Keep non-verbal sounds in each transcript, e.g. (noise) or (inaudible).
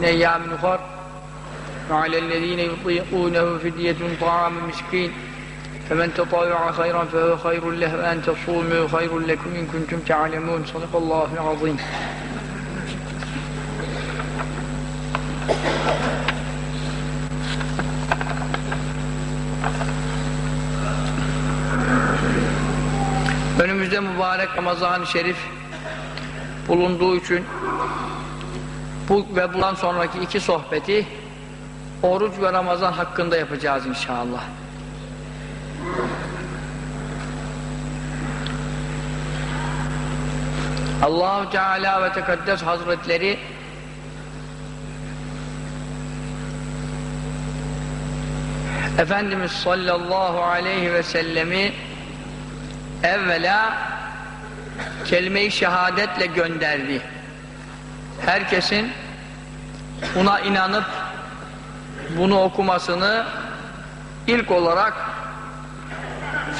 أيام أخر وعلى الذين يطيقونه فدية طعام مسكين فمن تطوع خيرا فهو خير له وأن تصوموا خير لكم إن كنتم تعلمون صدق الله العظيم Önümüzde mübarek Ramazan-ı Şerif bulunduğu için bu ve bundan sonraki iki sohbeti oruç ve Ramazan hakkında yapacağız inşallah. Allahu Teala ve Tekaddes Hazretleri Efendimiz sallallahu aleyhi ve sellemi evvela kelime-i şehadetle gönderdi. Herkesin buna inanıp bunu okumasını ilk olarak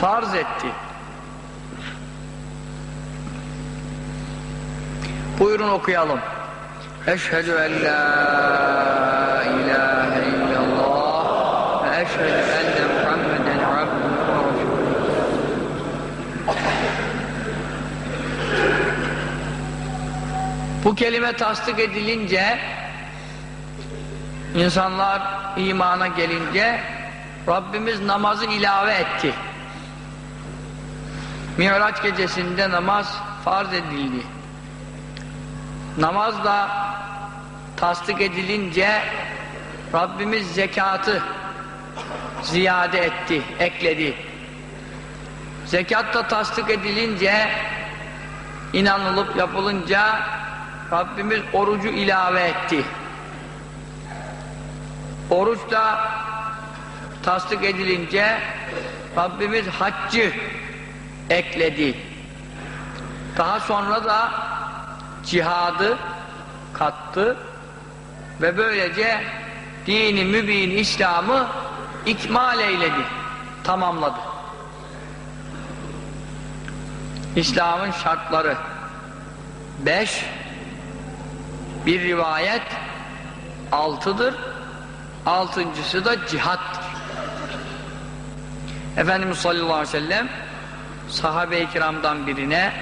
farz etti. Buyurun okuyalım. Eşhedü en la ilahe Bu kelime tasdik edilince insanlar imana gelince Rabbimiz namazı ilave etti. Miraç gecesinde namaz farz edildi. Namaz da tasdik edilince Rabbimiz zekatı ziyade etti, ekledi. Zekat da tasdik edilince inanılıp yapılınca Rabbimiz orucu ilave etti. Oruç da tasdik edilince Rabbimiz haccı ekledi. Daha sonra da cihadı kattı ve böylece dini mübin İslam'ı ikmal eyledi, tamamladı. İslam'ın şartları beş, bir rivayet altıdır, altıncısı da cihattır. Efendimiz sallallahu aleyhi ve sellem sahabe-i kiramdan birine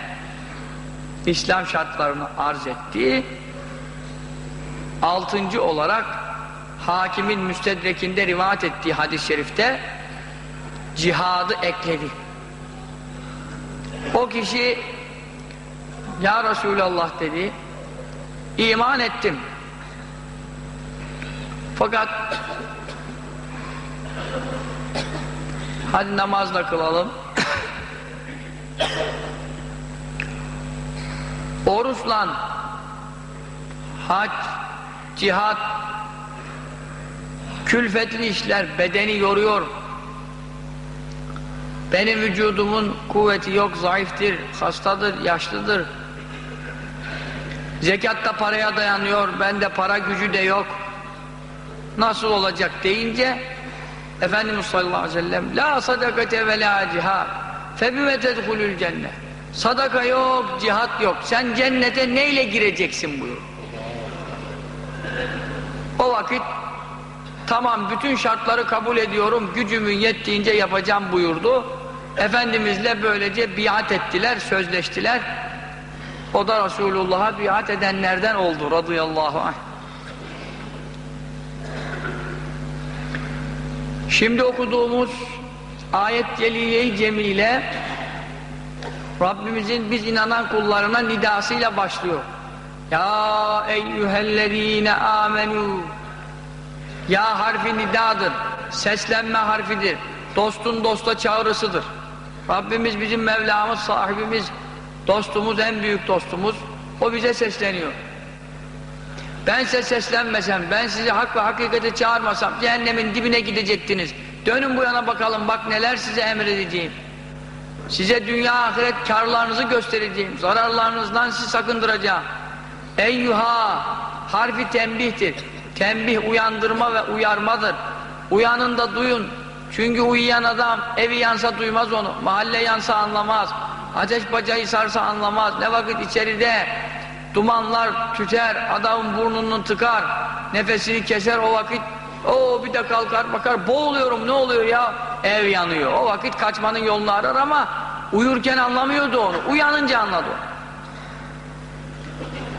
İslam şartlarını arz etti. Altıncı olarak hakimin müstedrekinde rivayet ettiği hadis-i şerifte cihadı ekledi. O kişi Ya Resulallah dedi iman ettim. Fakat hadi namazla kılalım. Oruçla hac, cihat külfetli işler bedeni yoruyor. Benim vücudumun kuvveti yok, zayıftır, hastadır, yaşlıdır. Zekat da paraya dayanıyor, bende para gücü de yok. Nasıl olacak deyince Efendimiz sallallahu aleyhi ve sellem La sadakate ve la cihad Febime tedhulül cennet Sadaka yok, cihat yok. Sen cennete neyle gireceksin buyur. O vakit tamam bütün şartları kabul ediyorum, gücümün yettiğince yapacağım buyurdu. Efendimizle böylece biat ettiler, sözleştiler. O da Resulullah'a biat edenlerden oldu radıyallahu anh. Şimdi okuduğumuz ayet celiye-i cemile Rabbimizin biz inanan kullarına nidasıyla başlıyor. Ya eyyühellezine amenu Ya harfi nidadır. Seslenme harfidir. Dostun dosta çağrısıdır. Rabbimiz bizim Mevlamız, sahibimiz, dostumuz, en büyük dostumuz. O bize sesleniyor. Ben size seslenmesem, ben sizi hak ve hakikate çağırmasam cehennemin dibine gidecektiniz. Dönün bu yana bakalım bak neler size emredeceğim. Size dünya ahiret karlarınızı göstereceğim. Zararlarınızdan sizi sakındıracağım. Eyyuha harfi tembihtir. Tembih uyandırma ve uyarmadır. Uyanın da duyun. Çünkü uyuyan adam evi yansa duymaz onu. Mahalle yansa anlamaz. Ateş bacayı sarsa anlamaz. Ne vakit içeride dumanlar tüter, adamın burnunu tıkar. nefesini keser o vakit. O bir de kalkar bakar boğuluyorum ne oluyor ya? Ev yanıyor. O vakit kaçmanın yolunu arar ama uyurken anlamıyordu onu. Uyanınca anladı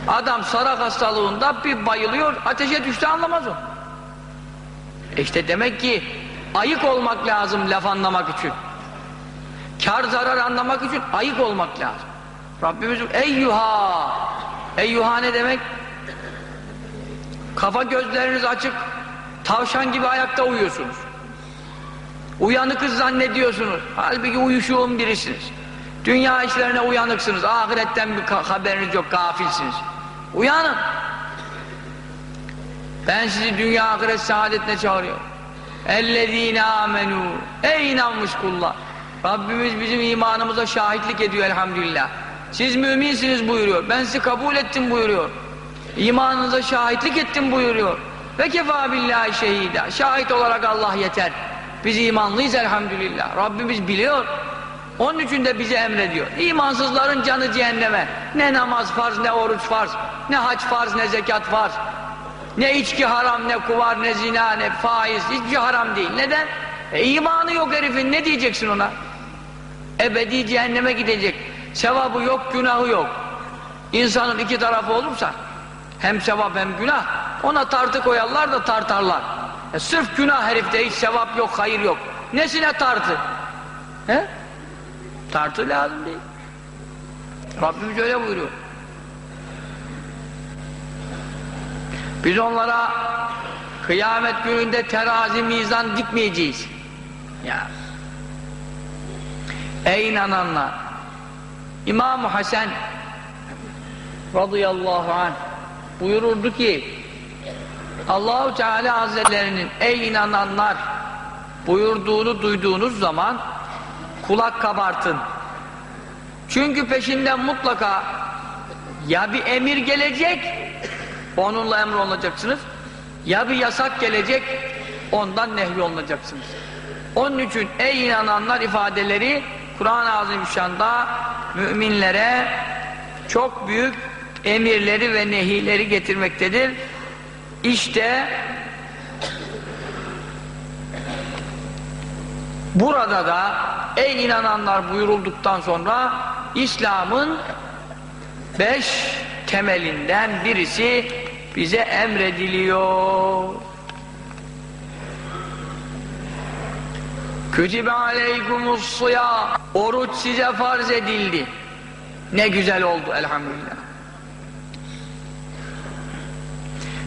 adam sarak hastalığında bir bayılıyor ateşe düştü anlamaz o. E işte demek ki ayık olmak lazım laf anlamak için kar zarar anlamak için ayık olmak lazım Rabbimiz eyyuha eyyuha ne demek kafa gözleriniz açık tavşan gibi ayakta uyuyorsunuz uyanıkız zannediyorsunuz halbuki uyuşuğun birisiniz dünya işlerine uyanıksınız ahiretten bir haberiniz yok gafilsiniz uyanın ben sizi dünya ahiret saadetine çağırıyorum اَلَّذ۪ينَ آمَنُوا Ey inanmış kullar Rabbimiz bizim imanımıza şahitlik ediyor elhamdülillah. Siz müminsiniz buyuruyor. Ben sizi kabul ettim buyuruyor. İmanınıza şahitlik ettim buyuruyor. Ve kefa billahi şehida. Şahit olarak Allah yeter. Biz imanlıyız elhamdülillah. Rabbimiz biliyor. Onun için de bize emrediyor. İmansızların canı cehenneme. Ne namaz farz ne oruç farz ne hac farz ne zekat farz. Ne içki haram ne kuvar ne zina ne faiz. Hiçbir şey haram değil. Neden? E, imanı yok herifin. Ne diyeceksin ona? Ebedi cehenneme gidecek. Sevabı yok günahı yok. İnsanın iki tarafı olursa hem sevap hem günah ona tartı koyarlar da tartarlar. E, sırf günah herifte hiç sevap yok hayır yok. Nesine tartı? He? tartı lazım değil. Rabbimiz öyle buyuruyor. Biz onlara kıyamet gününde terazi mizan dikmeyeceğiz. Ya ey inananlar İmam-ı Hasan radıyallahu anh buyururdu ki Allahu Teala Hazretlerinin ey inananlar buyurduğunu duyduğunuz zaman kulak kabartın. Çünkü peşinden mutlaka ya bir emir gelecek onunla emir olacaksınız ya bir yasak gelecek ondan nehyolunacaksınız. Onun için ey inananlar ifadeleri Kur'an-ı Azimüşşan'da müminlere çok büyük emirleri ve nehileri getirmektedir. İşte burada da ey inananlar buyurulduktan sonra İslam'ın beş temelinden birisi bize emrediliyor. Kütübe aleykumus Oruç size farz edildi. Ne güzel oldu elhamdülillah.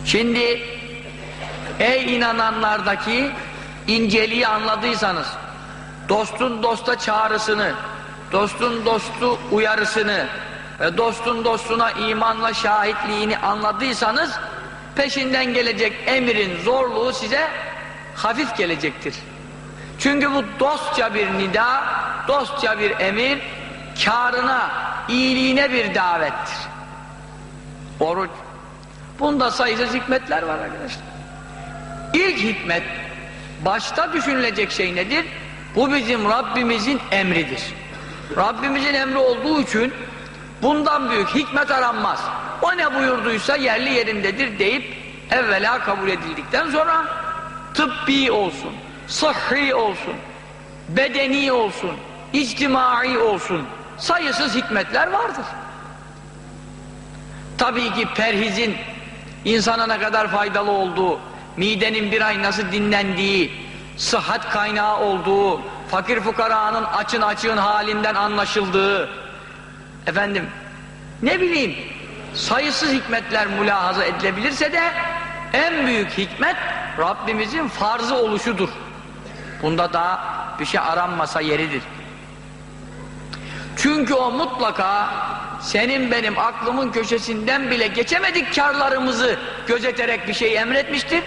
Şimdi ey inananlardaki inceliği anladıysanız dostun dosta çağrısını dostun dostu uyarısını ve dostun dostuna imanla şahitliğini anladıysanız peşinden gelecek emrin zorluğu size hafif gelecektir. Çünkü bu dostça bir nida, dostça bir emir, karına, iyiliğine bir davettir. Oruç. Bunda sayısız hikmetler var arkadaşlar. İlk hikmet, başta düşünülecek şey nedir? Bu bizim Rabbimizin emridir. Rabbimizin emri olduğu için bundan büyük hikmet aranmaz. O ne buyurduysa yerli yerindedir deyip evvela kabul edildikten sonra tıbbi olsun, sıhhi olsun, bedeni olsun, içtimai olsun sayısız hikmetler vardır. Tabii ki perhizin insana ne kadar faydalı olduğu, midenin bir ay nasıl dinlendiği, sıhhat kaynağı olduğu, fakir fukaranın açın açığın halinden anlaşıldığı, efendim ne bileyim sayısız hikmetler mülahaza edilebilirse de en büyük hikmet Rabbimizin farzı oluşudur. Bunda daha bir şey aranmasa yeridir. Çünkü o mutlaka senin benim aklımın köşesinden bile geçemedik karlarımızı gözeterek bir şey emretmiştir.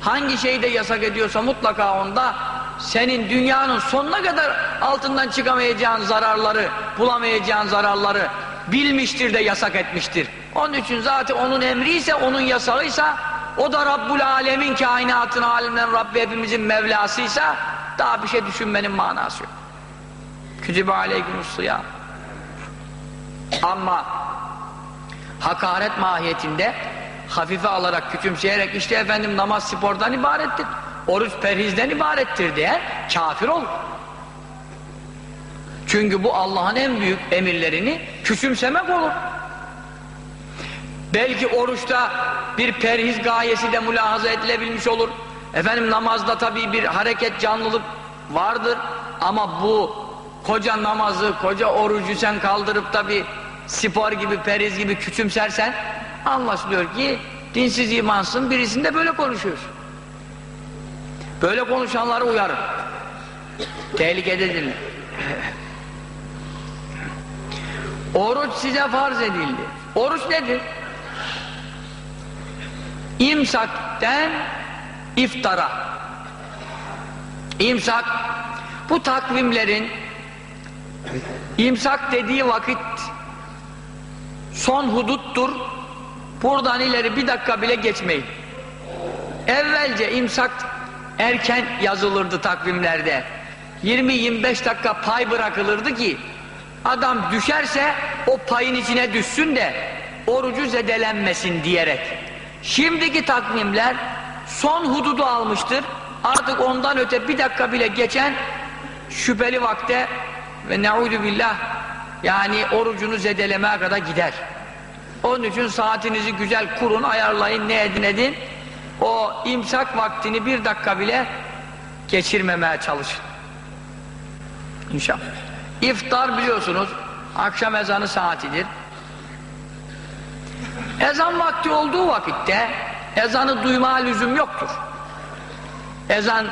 Hangi şeyi de yasak ediyorsa mutlaka onda senin dünyanın sonuna kadar altından çıkamayacağın zararları, bulamayacağın zararları bilmiştir de yasak etmiştir. Onun için zaten onun emriyse, onun yasağıysa o da Rabbul Alemin kainatın alimden Rabbi hepimizin Mevlasıysa daha bir şey düşünmenin manası yok. Kütübe aleykümüssıyam. Ama hakaret mahiyetinde hafife alarak, küçümseyerek işte efendim namaz spordan ibarettir. Oruç perhizden ibarettir diye kafir olur. Çünkü bu Allah'ın en büyük emirlerini küçümsemek olur. Belki oruçta bir perhiz gayesi de mülahaza edilebilmiş olur. Efendim namazda tabii bir hareket, canlılık vardır. Ama bu koca namazı, koca orucu sen kaldırıp da bir spor gibi, periz gibi küçümsersen anlaşılıyor ki dinsiz imansın birisinde böyle konuşuyorsun. Böyle konuşanları uyarın. Tehlikededirler. Oruç size farz edildi. Oruç nedir? İmsakten iftara. İmsak bu takvimlerin imsak dediği vakit son huduttur. Buradan ileri bir dakika bile geçmeyin. Evvelce imsak erken yazılırdı takvimlerde. 20-25 dakika pay bırakılırdı ki adam düşerse o payın içine düşsün de orucu zedelenmesin diyerek. Şimdiki takvimler son hududu almıştır. Artık ondan öte bir dakika bile geçen şüpheli vakte ve ne'udu billah yani orucunu zedelemeye kadar gider. Onun için saatinizi güzel kurun, ayarlayın, ne edin edin. O imsak vaktini bir dakika bile geçirmemeye çalışın. İnşallah. İftar biliyorsunuz akşam ezanı saatidir. Ezan vakti olduğu vakitte ezanı duyma lüzum yoktur. Ezan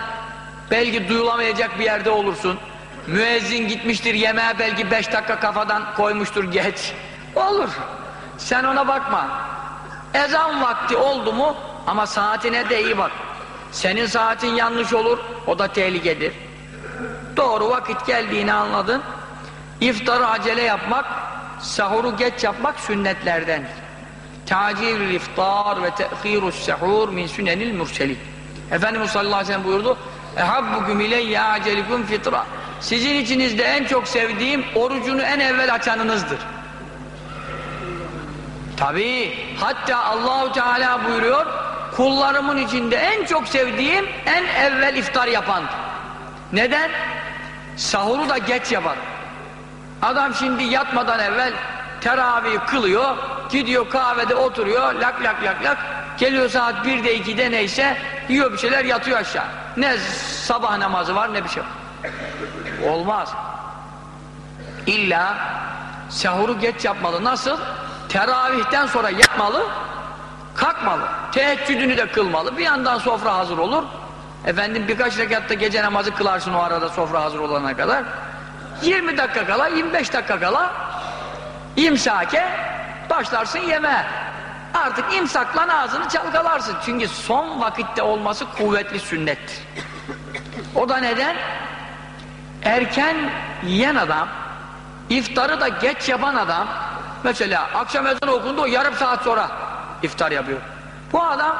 belki duyulamayacak bir yerde olursun. Müezzin gitmiştir yemeğe belki beş dakika kafadan koymuştur geç. Olur. Sen ona bakma. Ezan vakti oldu mu ama saatine de iyi bak. Senin saatin yanlış olur o da tehlikedir. Doğru vakit geldiğini anladın. İftarı acele yapmak, sahuru geç yapmak sünnetlerden. Tacilül iftar ve te'khirus sahur min sünenil murselin. Efendimiz sallallahu aleyhi ve sellem buyurdu. Ehabbukum ileyye acelikum fitra. Sizin içinizde en çok sevdiğim orucunu en evvel açanınızdır. Tabi hatta Allahu Teala buyuruyor kullarımın içinde en çok sevdiğim en evvel iftar yapan. Neden? Sahuru da geç yapar. Adam şimdi yatmadan evvel teravih kılıyor, gidiyor kahvede oturuyor, lak lak lak lak, geliyor saat 1'de 2'de neyse, yiyor bir şeyler yatıyor aşağı. Ne sabah namazı var ne bir şey. Olmaz. İlla sahuru geç yapmalı. Nasıl? Teravihten sonra yapmalı, kalkmalı. Teheccüdünü de kılmalı. Bir yandan sofra hazır olur. Efendim birkaç rekatta gece namazı kılarsın o arada sofra hazır olana kadar. 20 dakika kala, 25 dakika kala imsake başlarsın yeme. Artık imsaklan ağzını çalkalarsın. Çünkü son vakitte olması kuvvetli sünnettir. O da neden? Erken yiyen adam, iftarı da geç yapan adam, mesela akşam ezanı okundu o yarım saat sonra iftar yapıyor. Bu adam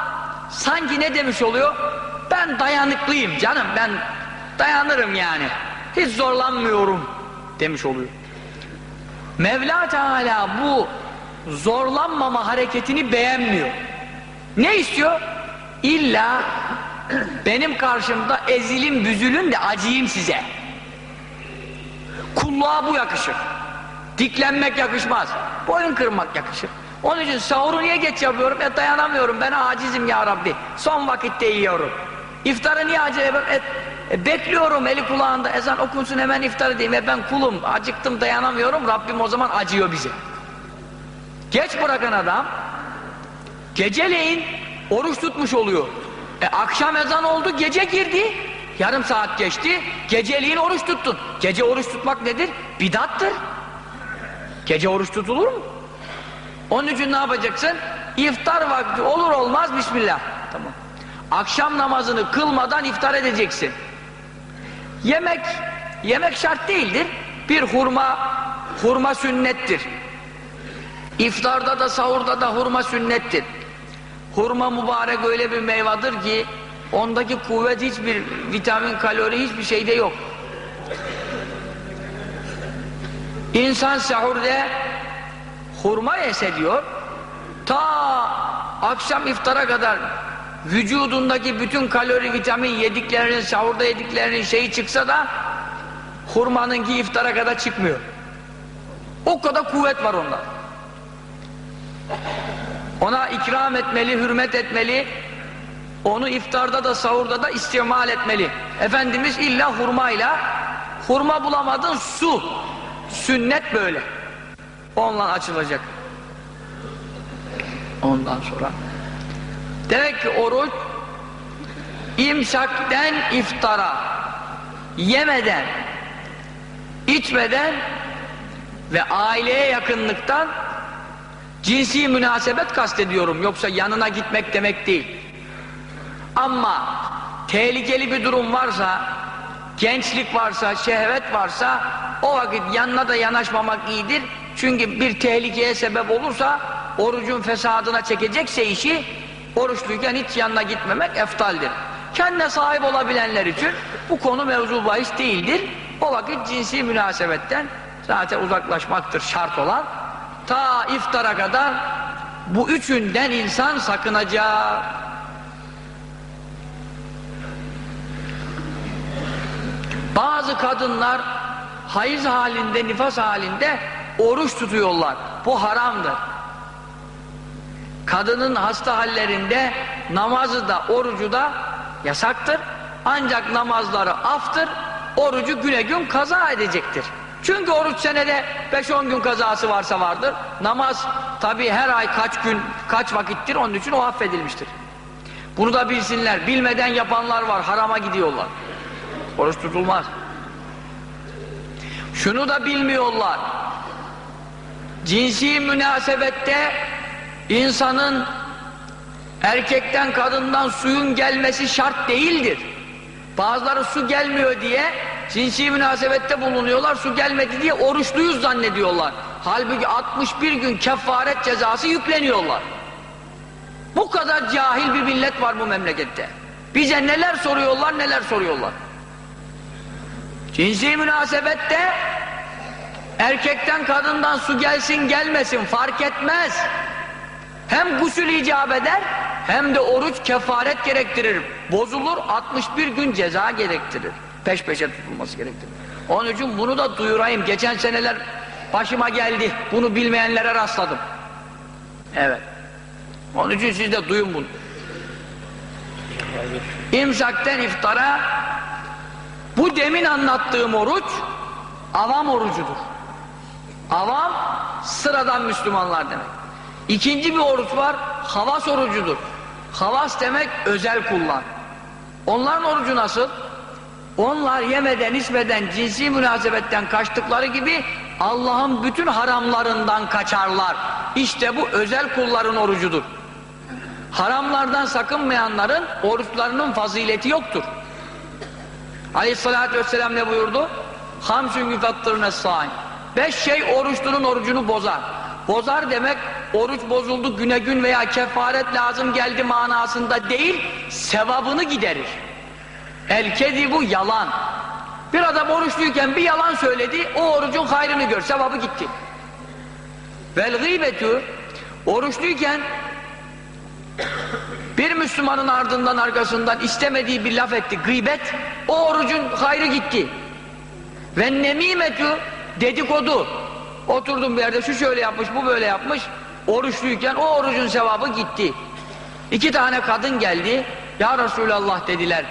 sanki ne demiş oluyor? Ben dayanıklıyım canım, ben dayanırım yani. Hiç zorlanmıyorum demiş oluyor. Mevla Teala bu zorlanmama hareketini beğenmiyor. Ne istiyor? İlla benim karşımda ezilin büzülün de acıyım size. Kulluğa bu yakışır. Diklenmek yakışmaz. Boyun kırmak yakışır. Onun için sahuru niye geç yapıyorum? E dayanamıyorum ben acizim ya Rabbi. Son vakitte yiyorum. İftarı niye acele yapıyorum? E, e, bekliyorum eli kulağında ezan okunsun hemen iftar edeyim. E ben kulum acıktım dayanamıyorum. Rabbim o zaman acıyor bize. Geç bırakan adam geceleyin oruç tutmuş oluyor. E, akşam ezan oldu gece girdi. Yarım saat geçti. Geceliğin oruç tuttun. Gece oruç tutmak nedir? Bidattır. Gece oruç tutulur mu? Onun için ne yapacaksın? İftar vakti olur olmaz Bismillah. Tamam. Akşam namazını kılmadan iftar edeceksin. Yemek, yemek şart değildir. Bir hurma, hurma sünnettir. İftarda da sahurda da hurma sünnettir. Hurma mübarek öyle bir meyvadır ki ondaki kuvvet hiçbir vitamin, kalori hiçbir şeyde yok. İnsan sahurda hurma yese diyor ta akşam iftara kadar vücudundaki bütün kalori, vitamin yediklerinin, sahurda yediklerinin şeyi çıksa da hurmanınki iftara kadar çıkmıyor. O kadar kuvvet var onda. Ona ikram etmeli, hürmet etmeli, onu iftarda da sahurda da istimal etmeli. Efendimiz illa hurmayla, hurma bulamadın su, sünnet böyle. Onunla açılacak. Ondan sonra. Demek ki oruç, imsakten iftara, yemeden, içmeden ve aileye yakınlıktan cinsi münasebet kastediyorum. Yoksa yanına gitmek demek değil. Ama tehlikeli bir durum varsa, gençlik varsa, şehvet varsa o vakit yanına da yanaşmamak iyidir. Çünkü bir tehlikeye sebep olursa orucun fesadına çekecekse işi oruçluyken hiç yanına gitmemek eftaldir. Kendine sahip olabilenler için bu konu mevzu bahis değildir. O vakit cinsi münasebetten zaten uzaklaşmaktır şart olan. Ta iftara kadar bu üçünden insan sakınacak. Bazı kadınlar hayız halinde, nifas halinde oruç tutuyorlar. Bu haramdır. Kadının hasta hallerinde namazı da orucu da yasaktır. Ancak namazları aftır, orucu güne gün kaza edecektir. Çünkü oruç senede 5-10 gün kazası varsa vardır. Namaz tabi her ay kaç gün, kaç vakittir onun için o affedilmiştir. Bunu da bilsinler. Bilmeden yapanlar var, harama gidiyorlar. Oruç tutulmaz. Şunu da bilmiyorlar. Cinsi münasebette insanın erkekten kadından suyun gelmesi şart değildir. Bazıları su gelmiyor diye cinsi münasebette bulunuyorlar, su gelmedi diye oruçluyuz zannediyorlar. Halbuki 61 gün kefaret cezası yükleniyorlar. Bu kadar cahil bir millet var bu memlekette. Bize neler soruyorlar, neler soruyorlar. Cinsi münasebette erkekten kadından su gelsin gelmesin fark etmez. Hem gusül icap eder hem de oruç kefaret gerektirir. Bozulur 61 gün ceza gerektirir. Peş peşe tutulması gerektirir. Onun için bunu da duyurayım. Geçen seneler başıma geldi. Bunu bilmeyenlere rastladım. Evet. Onun için siz de duyun bunu. İmsakten iftara bu demin anlattığım oruç avam orucudur. Avam sıradan Müslümanlar demek. İkinci bir oruç var, havas orucudur. Havas demek özel kullan. Onların orucu nasıl? Onlar yemeden, içmeden, cinsi münasebetten kaçtıkları gibi Allah'ın bütün haramlarından kaçarlar. İşte bu özel kulların orucudur. Haramlardan sakınmayanların oruçlarının fazileti yoktur. Aleyhissalatü vesselam ne buyurdu? Hamsün yüfattırne sâin. Beş şey oruçlunun orucunu bozar. Bozar demek oruç bozuldu güne gün veya kefaret lazım geldi manasında değil, sevabını giderir. El bu yalan. Bir adam oruçluyken bir yalan söyledi, o orucun hayrını gör, sevabı gitti. Vel gıybetü, oruçluyken bir Müslümanın ardından arkasından istemediği bir laf etti, gıybet, o orucun hayrı gitti. Ve nemimetü, dedikodu. Oturdum bir yerde, şu şöyle yapmış, bu böyle yapmış, oruçluyken o orucun sevabı gitti. İki tane kadın geldi, ya Resulallah dediler,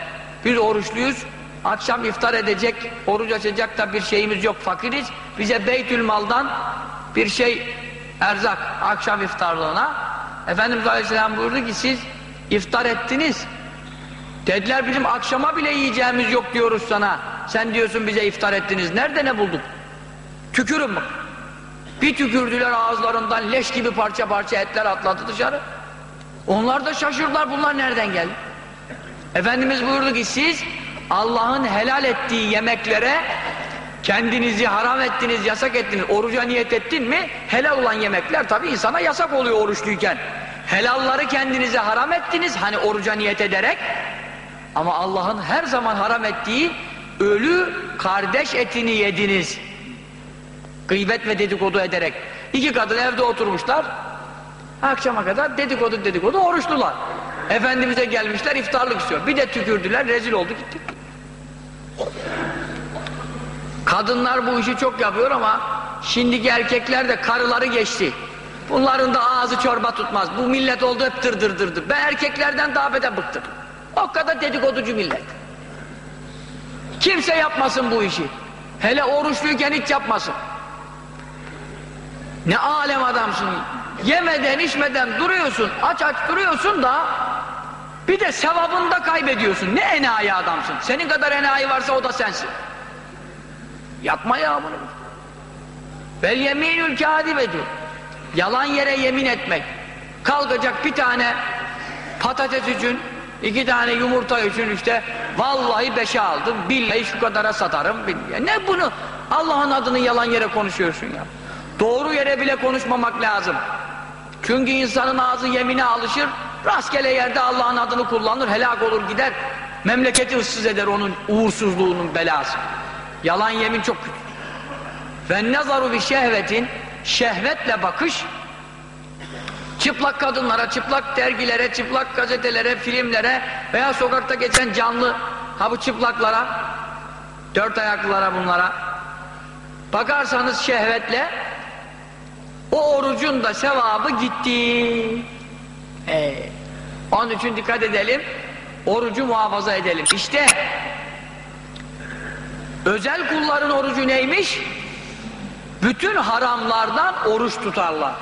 biz oruçluyuz, akşam iftar edecek, oruç açacak da bir şeyimiz yok, fakiriz, bize Beytül Mal'dan bir şey, erzak, akşam iftarlığına, Efendimiz Aleyhisselam buyurdu ki siz iftar ettiniz. Dediler bizim akşama bile yiyeceğimiz yok diyoruz sana. Sen diyorsun bize iftar ettiniz. Nerede ne bulduk? Tükürün bak. Bir tükürdüler ağızlarından leş gibi parça parça etler atladı dışarı. Onlar da şaşırdılar bunlar nereden geldi? Efendimiz buyurdu ki siz Allah'ın helal ettiği yemeklere kendinizi haram ettiniz, yasak ettiniz, oruca niyet ettin mi helal olan yemekler tabi insana yasak oluyor oruçluyken. Helalları kendinize haram ettiniz hani oruca niyet ederek ama Allah'ın her zaman haram ettiği ölü kardeş etini yediniz. Gıybet ve dedikodu ederek. İki kadın evde oturmuşlar. Akşama kadar dedikodu dedikodu oruçlular. Efendimiz'e gelmişler iftarlık istiyor. Bir de tükürdüler rezil oldu gitti. Kadınlar bu işi çok yapıyor ama şimdiki erkekler de karıları geçti. Bunların da ağzı çorba tutmaz. Bu millet oldu hep dır dır dır dır. Ben erkeklerden daha beter bıktım. O kadar dedikoducu millet. Kimse yapmasın bu işi. Hele oruçluyken hiç yapmasın. Ne alem adamsın. Yemeden içmeden duruyorsun. Aç aç duruyorsun da bir de sevabını da kaybediyorsun. Ne enayi adamsın. Senin kadar enayi varsa o da sensin. Yapma ya bunu. Vel yeminül kâdibetu. Yalan yere yemin etmek. Kalkacak bir tane patates için, iki tane yumurta için işte vallahi beşe aldım, billahi şu kadara satarım. Billahi. Ne bunu? Allah'ın adını yalan yere konuşuyorsun ya. Doğru yere bile konuşmamak lazım. Çünkü insanın ağzı yemine alışır, rastgele yerde Allah'ın adını kullanır, helak olur gider. Memleketi ıssız eder onun uğursuzluğunun belası. Yalan yemin çok kötü. Ve nazaru bir şehvetin şehvetle bakış çıplak kadınlara, çıplak dergilere, çıplak gazetelere, filmlere veya sokakta geçen canlı ha bu çıplaklara dört ayaklılara bunlara bakarsanız şehvetle o orucun da sevabı gitti. Ee, onun için dikkat edelim. Orucu muhafaza edelim. İşte özel kulların orucu neymiş? Bütün haramlardan oruç tutarlar.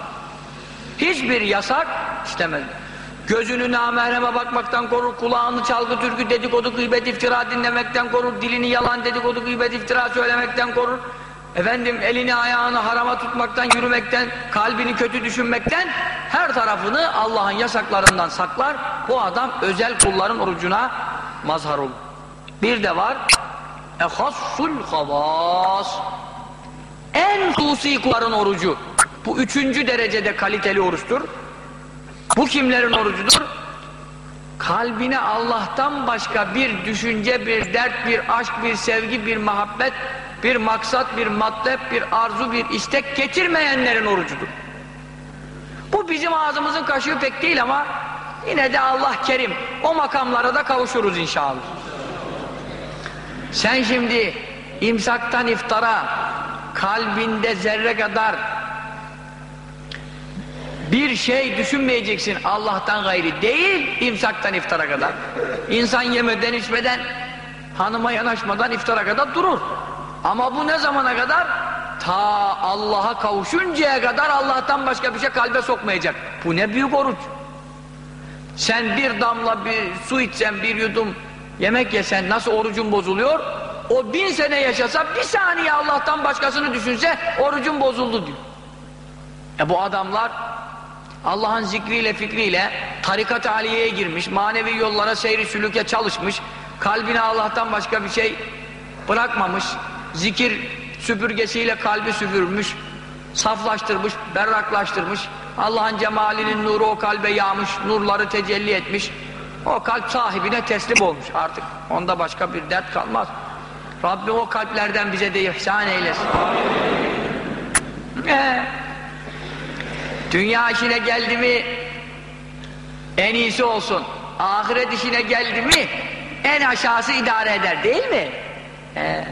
Hiçbir yasak istemezler. Gözünü namahreme bakmaktan korur, kulağını çalgı türkü dedikodu gıybet iftira dinlemekten korur, dilini yalan dedikodu gıybet iftira söylemekten korur. Efendim elini ayağını harama tutmaktan, yürümekten, kalbini kötü düşünmekten her tarafını Allah'ın yasaklarından saklar. Bu adam özel kulların orucuna mazhar olur. Bir de var ehassul havas en hususi kulların orucu. Bu üçüncü derecede kaliteli oruçtur. Bu kimlerin orucudur? Kalbine Allah'tan başka bir düşünce, bir dert, bir aşk, bir sevgi, bir muhabbet, bir maksat, bir matlep, bir arzu, bir istek getirmeyenlerin orucudur. Bu bizim ağzımızın kaşığı pek değil ama yine de Allah kerim. O makamlara da kavuşuruz inşallah. Sen şimdi imsaktan iftara kalbinde zerre kadar bir şey düşünmeyeceksin Allah'tan gayri değil imsaktan iftara kadar. İnsan yemeden içmeden hanıma yanaşmadan iftara kadar durur. Ama bu ne zamana kadar? Ta Allah'a kavuşuncaya kadar Allah'tan başka bir şey kalbe sokmayacak. Bu ne büyük oruç. Sen bir damla bir su içsen bir yudum yemek yesen nasıl orucun bozuluyor? O bin sene yaşasa bir saniye Allah'tan başkasını düşünse orucun bozuldu diyor. E bu adamlar Allah'ın zikriyle fikriyle tarikat-ı aliyeye girmiş, manevi yollara seyri sülüke çalışmış, kalbine Allah'tan başka bir şey bırakmamış, zikir süpürgesiyle kalbi süpürmüş, saflaştırmış, berraklaştırmış, Allah'ın cemalinin nuru o kalbe yağmış, nurları tecelli etmiş, o kalp sahibine teslim olmuş artık. Onda başka bir dert kalmaz. Rabbim o kalplerden bize de ihsan eylesin. Ee, dünya işine geldi mi en iyisi olsun. Ahiret işine geldi mi en aşağısı idare eder değil mi? Ee,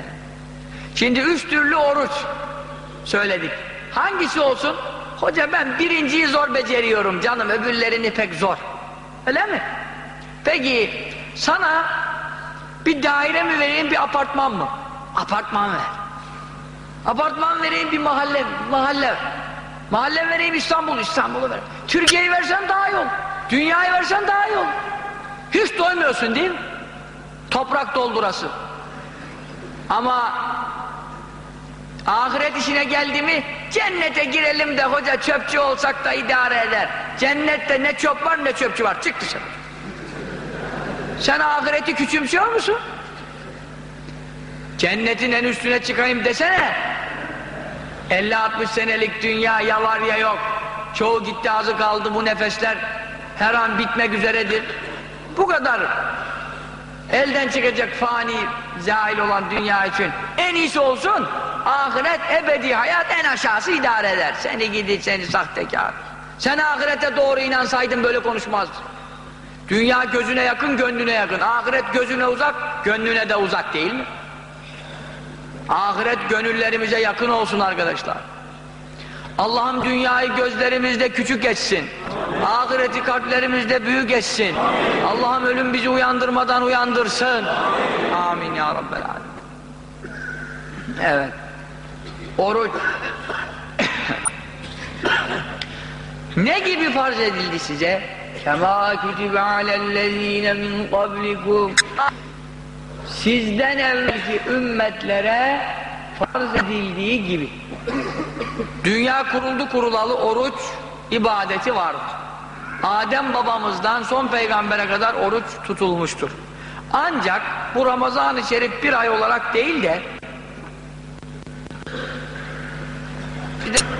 şimdi üç türlü oruç söyledik. Hangisi olsun? Hoca ben birinciyi zor beceriyorum canım öbürlerini pek zor. Öyle mi? Peki sana bir daire mi vereyim bir apartman mı? Apartman ver. Apartman vereyim bir mahalle, mahalle. Mahalle vereyim İstanbul, İstanbul'u ver. Türkiye'yi versen daha iyi. Dünyayı versen daha iyi. Hiç doymuyorsun değil mi? Toprak doldurası. Ama ahiret işine geldi mi cennete girelim de hoca çöpçü olsak da idare eder. Cennette ne çöp var ne çöpçü var. Çık dışarı. Sen ahireti küçümsüyor musun? Cennetin en üstüne çıkayım desene. 50-60 senelik dünya ya var ya yok. Çoğu gitti azı kaldı bu nefesler. Her an bitmek üzeredir. Bu kadar. Elden çıkacak fani, zahil olan dünya için en iyisi olsun. Ahiret ebedi hayat en aşağısı idare eder. Seni gidi seni sahtekar. Sen ahirete doğru inansaydın böyle konuşmazdın. Dünya gözüne yakın, gönlüne yakın. Ahiret gözüne uzak, gönlüne de uzak değil mi? Ahiret gönüllerimize yakın olsun arkadaşlar. Allah'ım dünyayı gözlerimizde küçük etsin. Ahireti kalplerimizde büyük etsin. Allah'ım ölüm bizi uyandırmadan uyandırsın. Amin ya Rabbel Alemin. Evet. Oruç. (coughs) ne gibi farz edildi size? Kema kütübe alellezine min kablikum Sizden evvelki ümmetlere farz edildiği gibi. Dünya kuruldu kurulalı oruç ibadeti vardır. Adem babamızdan son peygambere kadar oruç tutulmuştur. Ancak bu Ramazan-ı Şerif bir ay olarak değil de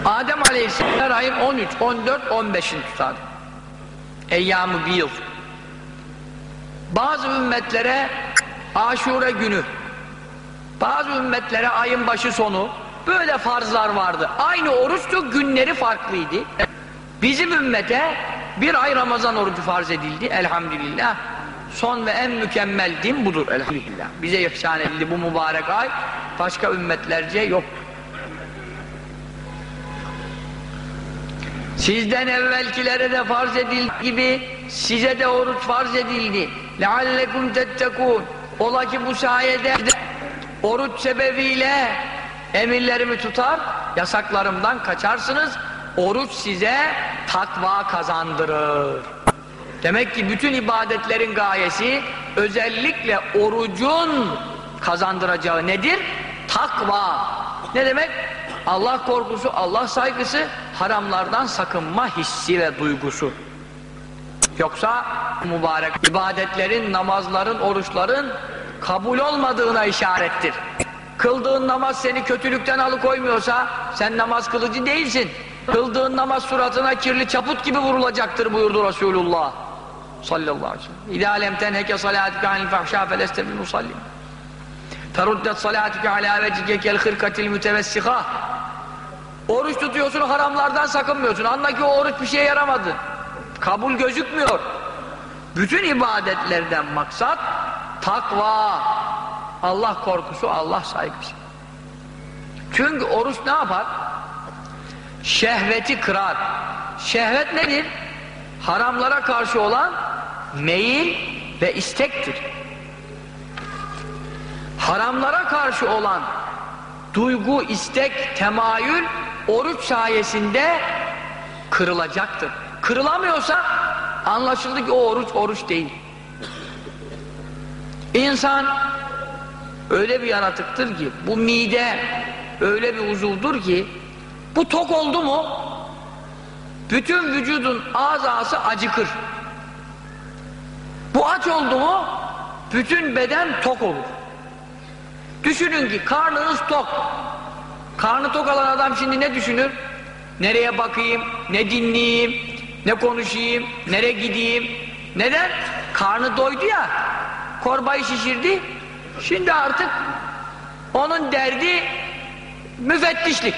Adem Aleyhisselam her ayın 13, 14, 15'ini tutardı. Eyyam-ı bir yıl. Bazı ümmetlere aşure günü, bazı ümmetlere ayın başı sonu, böyle farzlar vardı. Aynı oruçtu, günleri farklıydı. Bizim ümmete bir ay Ramazan orucu farz edildi elhamdülillah. Son ve en mükemmel din budur elhamdülillah. Bize ihsan edildi bu mübarek ay. Başka ümmetlerce yok. Sizden evvelkilere de farz edildiği gibi size de oruç farz edildi. لَعَلَّكُمْ تَتَّقُونَ Ola ki bu sayede oruç sebebiyle emirlerimi tutar, yasaklarımdan kaçarsınız. Oruç size takva kazandırır. Demek ki bütün ibadetlerin gayesi özellikle orucun kazandıracağı nedir? Takva. Ne demek? Allah korkusu, Allah saygısı, haramlardan sakınma hissi ve duygusu. Yoksa mübarek ibadetlerin, namazların, oruçların kabul olmadığına işarettir. Kıldığın namaz seni kötülükten alıkoymuyorsa sen namaz kılıcı değilsin. Kıldığın namaz suratına kirli çaput gibi vurulacaktır buyurdu Resulullah sallallahu aleyhi ve sellem. İzâ lem tenheke salâtike anil fahşâ feleste bil musallim. Feruddet salâtike alâ vecike kel hırkatil mütevessihâ. Oruç tutuyorsun haramlardan sakınmıyorsun. Anla ki o oruç bir şeye yaramadı. Kabul gözükmüyor. Bütün ibadetlerden maksat takva, Allah korkusu, Allah saygısı. Çünkü oruç ne yapar? Şehveti kırar. Şehvet nedir? Haramlara karşı olan meyil ve istektir. Haramlara karşı olan duygu, istek, temayül oruç sayesinde kırılacaktır. Kırılamıyorsa anlaşıldı ki o oruç oruç değil. İnsan öyle bir yaratıktır ki bu mide öyle bir uzuvdur ki bu tok oldu mu bütün vücudun azası acıkır. Bu aç oldu mu bütün beden tok olur. Düşünün ki karnınız tok. Karnı tok olan adam şimdi ne düşünür? Nereye bakayım, ne dinleyeyim, ne konuşayım, nereye gideyim? Neden? Karnı doydu ya, korbayı şişirdi. Şimdi artık onun derdi müfettişlik.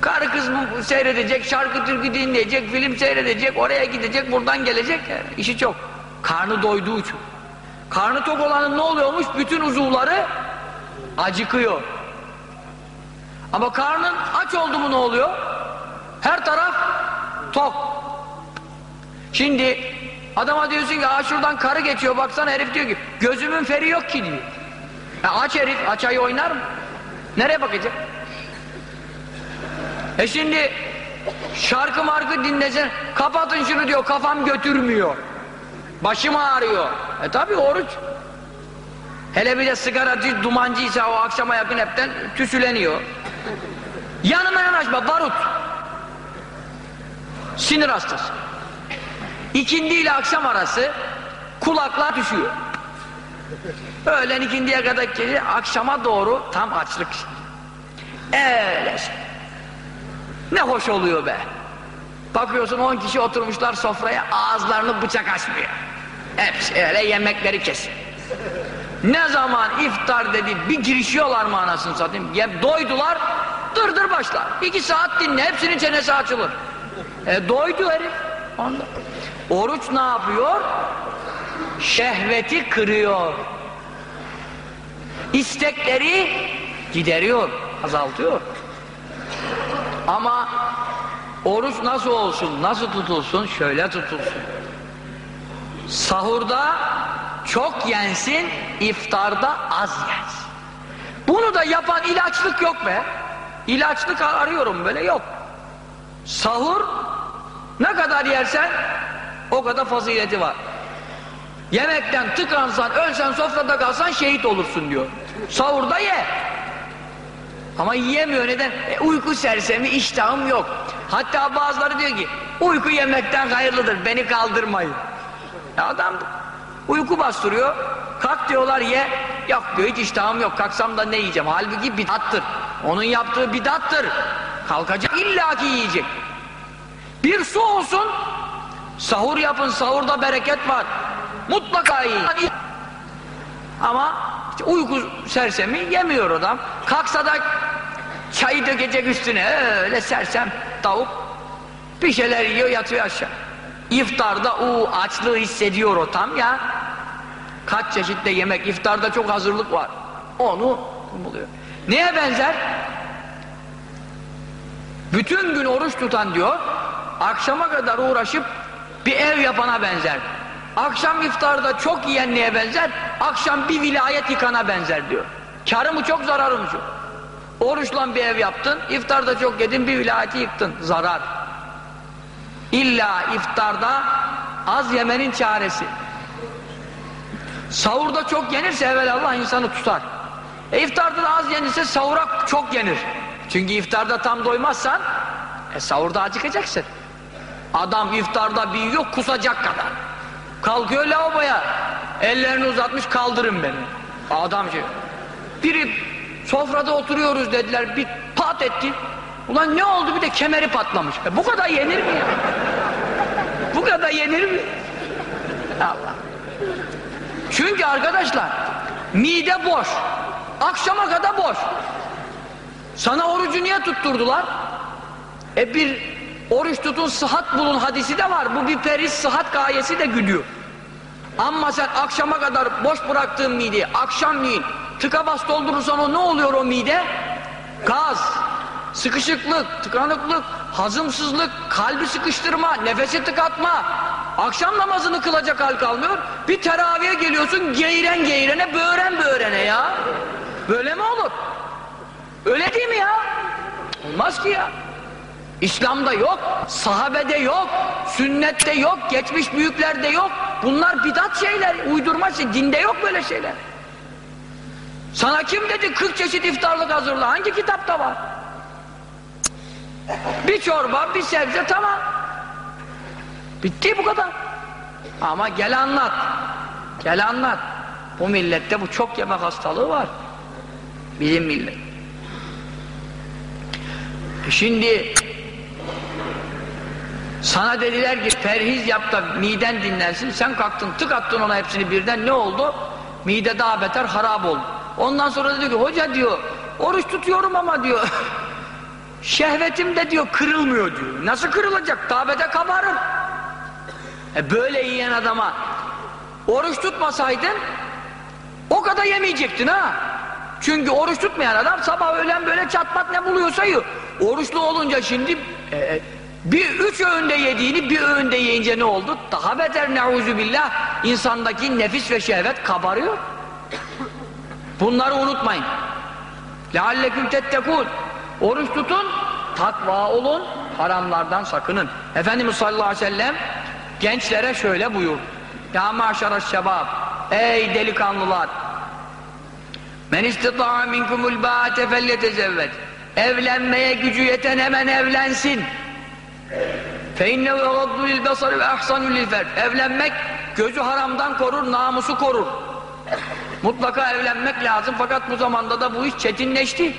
Karı kız seyredecek, şarkı türkü dinleyecek, film seyredecek, oraya gidecek, buradan gelecek. İşi çok. Karnı doyduğu için. Karnı tok olanın ne oluyormuş? Bütün uzuvları acıkıyor. Ama karnın aç oldu mu ne oluyor? Her taraf tok. Şimdi adama diyorsun ki Aa, şuradan karı geçiyor baksana herif diyor ki gözümün feri yok ki diyor. Ya aç herif, aç ayı oynar mı? Nereye bakacak? E şimdi şarkı markı dinlesen kapatın şunu diyor kafam götürmüyor. Başım ağrıyor. E tabi oruç. Hele bir de sigaracı, dumancıysa o akşama yakın hepten tüsüleniyor. Yanına yanaşma, barut. Sinir hastası. İkindi ile akşam arası kulaklar düşüyor. Öğlen ikindiye kadar gelir, akşama doğru tam açlık. Öyle şey. Ne hoş oluyor be. Bakıyorsun on kişi oturmuşlar sofraya ağızlarını bıçak açmıyor. Hepsi öyle yemekleri kesin. Ne zaman iftar dedi bir girişiyorlar mı anasını satayım. Yem, doydular dırdır başlar. İki saat dinle hepsinin çenesi açılır. E doydu herif. Ondan. Oruç ne yapıyor? Şehveti kırıyor. İstekleri gideriyor, azaltıyor. Ama oruç nasıl olsun, nasıl tutulsun? Şöyle tutulsun. Sahurda çok yensin, iftarda az yensin. Bunu da yapan ilaçlık yok be. İlaçlık arıyorum böyle yok. Sahur ne kadar yersen o kadar fazileti var. Yemekten tıkansan, ölsen sofrada kalsan şehit olursun diyor. Sahurda ye. Ama yiyemiyor neden? E, uyku sersemi, iştahım yok. Hatta bazıları diyor ki uyku yemekten hayırlıdır beni kaldırmayın. Ya adam uyku bastırıyor. Kalk diyorlar ye. Yok diyor hiç iştahım yok. Kalksam da ne yiyeceğim? Halbuki bidattır. Onun yaptığı bidattır. Kalkacak illaki yiyecek. Bir su olsun. Sahur yapın. Sahurda bereket var. Mutlaka yiyin. Ama işte uyku sersemi yemiyor adam. Kalksa da çayı dökecek üstüne öyle sersem tavuk bir şeyler yiyor yatıyor aşağı. İftarda o açlığı hissediyor o tam ya. Kaç çeşitle yemek, iftarda çok hazırlık var. Onu buluyor. Neye benzer? Bütün gün oruç tutan diyor, akşama kadar uğraşıp bir ev yapana benzer. Akşam iftarda çok yiyen neye benzer? Akşam bir vilayet yıkana benzer diyor. Karı mı çok zararı mı çok? Oruçla bir ev yaptın, iftarda çok yedin bir vilayeti yıktın. Zarar. İlla iftarda az yemenin çaresi. Sahurda çok yenirse evvelallah insanı tutar. E iftarda da az yenirse sahura çok yenir. Çünkü iftarda tam doymazsan e sahurda acıkacaksın. Adam iftarda bir yiyor kusacak kadar. Kalkıyor lavaboya. Ellerini uzatmış kaldırın beni. Adam şey. Biri sofrada oturuyoruz dediler bir pat etti. Ulan ne oldu bir de kemeri patlamış. E bu kadar yenir mi ya? bu kadar yenir mi? Allah. Çünkü arkadaşlar mide boş. Akşama kadar boş. Sana orucu niye tutturdular? E bir oruç tutun sıhhat bulun hadisi de var. Bu bir periz sıhhat gayesi de gülüyor. Ama sen akşama kadar boş bıraktığın mideyi akşamleyin tıka bas doldurursan o ne oluyor o mide? Gaz, sıkışıklık, tıkanıklık, hazımsızlık, kalbi sıkıştırma, nefesi tıkatma. Akşam namazını kılacak hal kalmıyor. Bir teraviye geliyorsun geğiren geğirene, böğren böğrene ya. Böyle mi olur? Öyle değil mi ya? Olmaz ki ya. İslam'da yok, sahabede yok, sünnette yok, geçmiş büyüklerde yok. Bunlar bidat şeyler, uydurma şey. Dinde yok böyle şeyler. Sana kim dedi 40 çeşit iftarlık hazırla? Hangi kitapta var? Bir çorba, bir sebze tamam. Bitti bu kadar. Ama gel anlat. Gel anlat. Bu millette bu çok yemek hastalığı var. Bizim millet. E şimdi sana dediler ki perhiz yap da miden dinlensin. Sen kalktın tık attın ona hepsini birden ne oldu? Mide daha beter harap oldu. Ondan sonra dedi ki hoca diyor oruç tutuyorum ama diyor (laughs) şehvetim de diyor kırılmıyor diyor. Nasıl kırılacak? Tabede kabarır. E böyle yiyen adama oruç tutmasaydın o kadar yemeyecektin ha. Çünkü oruç tutmayan adam sabah öğlen böyle çatpat ne buluyorsa yiyor. Oruçlu olunca şimdi e, bir üç öğünde yediğini bir öğünde yiyince ne oldu? Daha beter neuzu billah insandaki nefis ve şehvet kabarıyor. Bunları unutmayın. لَعَلَّكُمْ تَتَّكُونَ Oruç tutun, takva olun, haramlardan sakının. Efendimiz sallallahu aleyhi ve sellem gençlere şöyle buyur. Ya maşara şebab, ey delikanlılar, men istita'a minkumul ba'ate felletezevvet. Evlenmeye gücü yeten hemen evlensin. Fe innehu egaddu lil basari ve ahsanu lil fert. Evlenmek gözü haramdan korur, namusu korur. Mutlaka evlenmek lazım fakat bu zamanda da bu iş çetinleşti.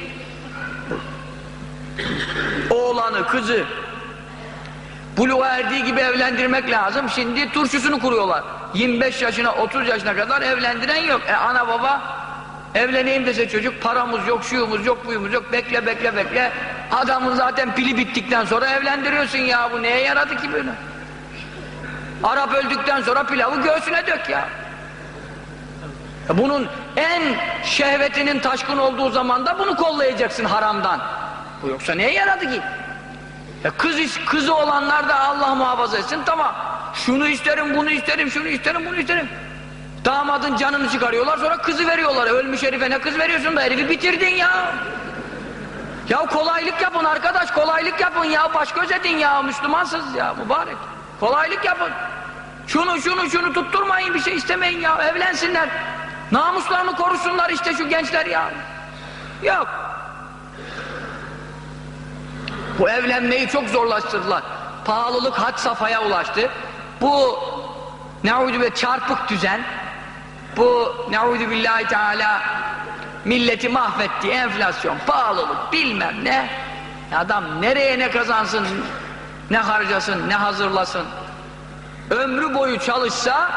Oğlanı, kızı buluğa erdiği gibi evlendirmek lazım. Şimdi turşusunu kuruyorlar. 25 yaşına, 30 yaşına kadar evlendiren yok. E ana baba evleneyim dese çocuk paramız yok, şuyumuz yok, buyumuz yok. Bekle, bekle, bekle. Adamın zaten pili bittikten sonra evlendiriyorsun ya bu neye yaradı ki böyle? Arap öldükten sonra pilavı göğsüne dök ya. Bunun en şehvetinin taşkın olduğu zaman da bunu kollayacaksın haramdan. Bu yoksa neye yaradı ki? Ya kız kızı olanlar da Allah muhafaza etsin tamam. Şunu isterim, bunu isterim, şunu isterim, bunu isterim. Damadın canını çıkarıyorlar sonra kızı veriyorlar. Ölmüş herife ne kız veriyorsun da herifi bitirdin ya. Ya kolaylık yapın arkadaş kolaylık yapın ya baş göz edin ya Müslümansınız ya mübarek. Kolaylık yapın. Şunu şunu şunu tutturmayın bir şey istemeyin ya evlensinler. Namuslarını korusunlar işte şu gençler ya. Yok. Bu evlenmeyi çok zorlaştırdılar. Pahalılık had safhaya ulaştı. Bu ne'udu ve çarpık düzen bu ne'udu billahi teala milleti mahvetti. Enflasyon, pahalılık bilmem ne. Adam nereye ne kazansın, ne harcasın, ne hazırlasın. Ömrü boyu çalışsa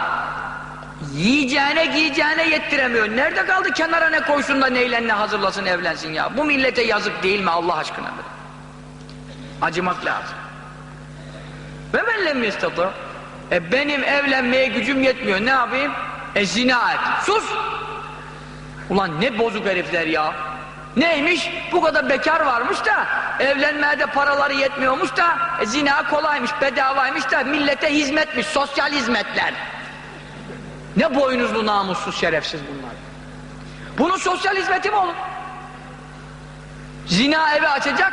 yiyeceğine giyeceğine yettiremiyor. Nerede kaldı kenara ne koysun da neyle ne hazırlasın evlensin ya. Bu millete yazık değil mi Allah aşkına? Acımak lazım. Ve ben lem. E benim evlenmeye gücüm yetmiyor. Ne yapayım? E zina et. Sus! Ulan ne bozuk herifler ya. Neymiş? Bu kadar bekar varmış da evlenmeye de paraları yetmiyormuş da e, zina kolaymış, bedavaymış da millete hizmetmiş, sosyal hizmetler. Ne boynuzlu namussuz şerefsiz bunlar. Bunun sosyal hizmeti mi olur? Zina evi açacak,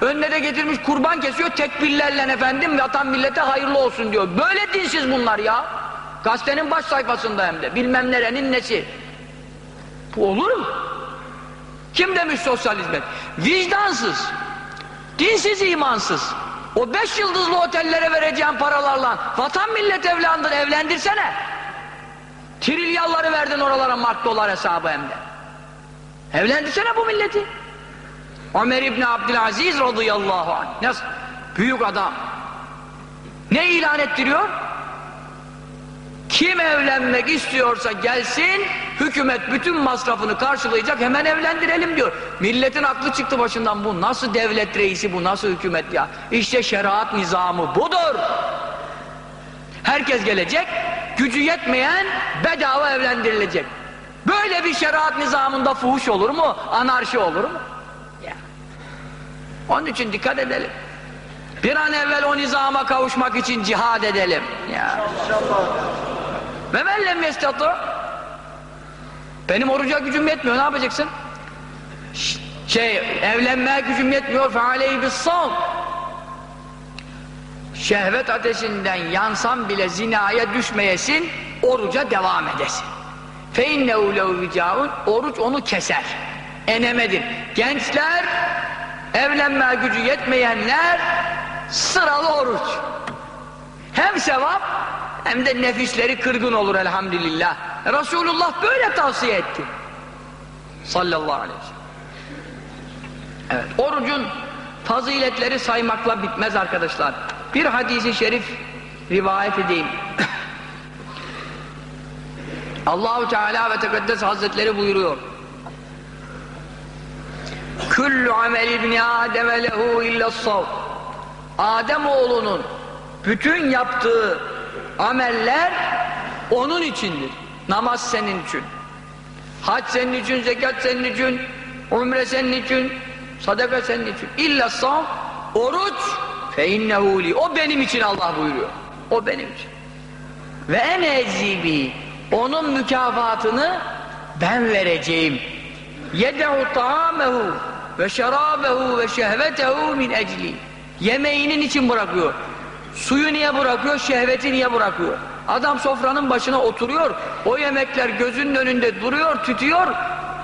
önüne de getirmiş kurban kesiyor, tekbirlerle efendim vatan millete hayırlı olsun diyor. Böyle dinsiz bunlar ya. Gazetenin baş sayfasında hem de, bilmem nerenin nesi. Bu olur mu? Kim demiş sosyal hizmet? Vicdansız, dinsiz imansız. O beş yıldızlı otellere vereceğim paralarla vatan millet evlandır, evlendirsene. Trilyalları verdin oralara mark dolar hesabı hem de. Evlendirsene bu milleti. Ömer İbni Abdülaziz radıyallahu anh. Nasıl? Büyük adam. Ne ilan ettiriyor? Kim evlenmek istiyorsa gelsin, hükümet bütün masrafını karşılayacak, hemen evlendirelim diyor. Milletin aklı çıktı başından bu. Nasıl devlet reisi bu, nasıl hükümet ya? İşte şeriat nizamı budur. Herkes gelecek, gücü yetmeyen bedava evlendirilecek. Böyle bir şeriat nizamında fuhuş olur mu? Anarşi olur mu? Ya. Onun için dikkat edelim. Bir an evvel o nizama kavuşmak için cihad edelim. Ya. Ve men benim oruca gücüm yetmiyor ne yapacaksın? Şey evlenmeye gücüm yetmiyor fe aleyhi bis şehvet ateşinden yansan bile zinaya düşmeyesin oruca devam edesin. Fe innehu lehu oruç onu keser. Enemedir gençler evlenmeye gücü yetmeyenler sıralı oruç. Hem sevap hem de nefisleri kırgın olur elhamdülillah. Resulullah böyle tavsiye etti. Sallallahu aleyhi ve sellem. Evet orucun faziletleri saymakla bitmez arkadaşlar bir hadisi şerif rivayet edeyim Allahu Teala ve Tekaddes Hazretleri buyuruyor Kullu amel ibni Adem lehu illa sav Adem oğlunun bütün yaptığı ameller onun içindir. Namaz senin için. Hac senin için, zekat senin için, umre senin için, sadaka senin için. İlla sav, oruç fe innehu li. O benim için Allah buyuruyor. O benim için. Ve en ezibi onun mükafatını ben vereceğim. Yedehu ta'amehu ve şerabehu ve şehvetehu min ecli. Yemeğinin için bırakıyor. Suyu niye bırakıyor? Şehveti niye bırakıyor? Adam sofranın başına oturuyor. O yemekler gözünün önünde duruyor, tütüyor.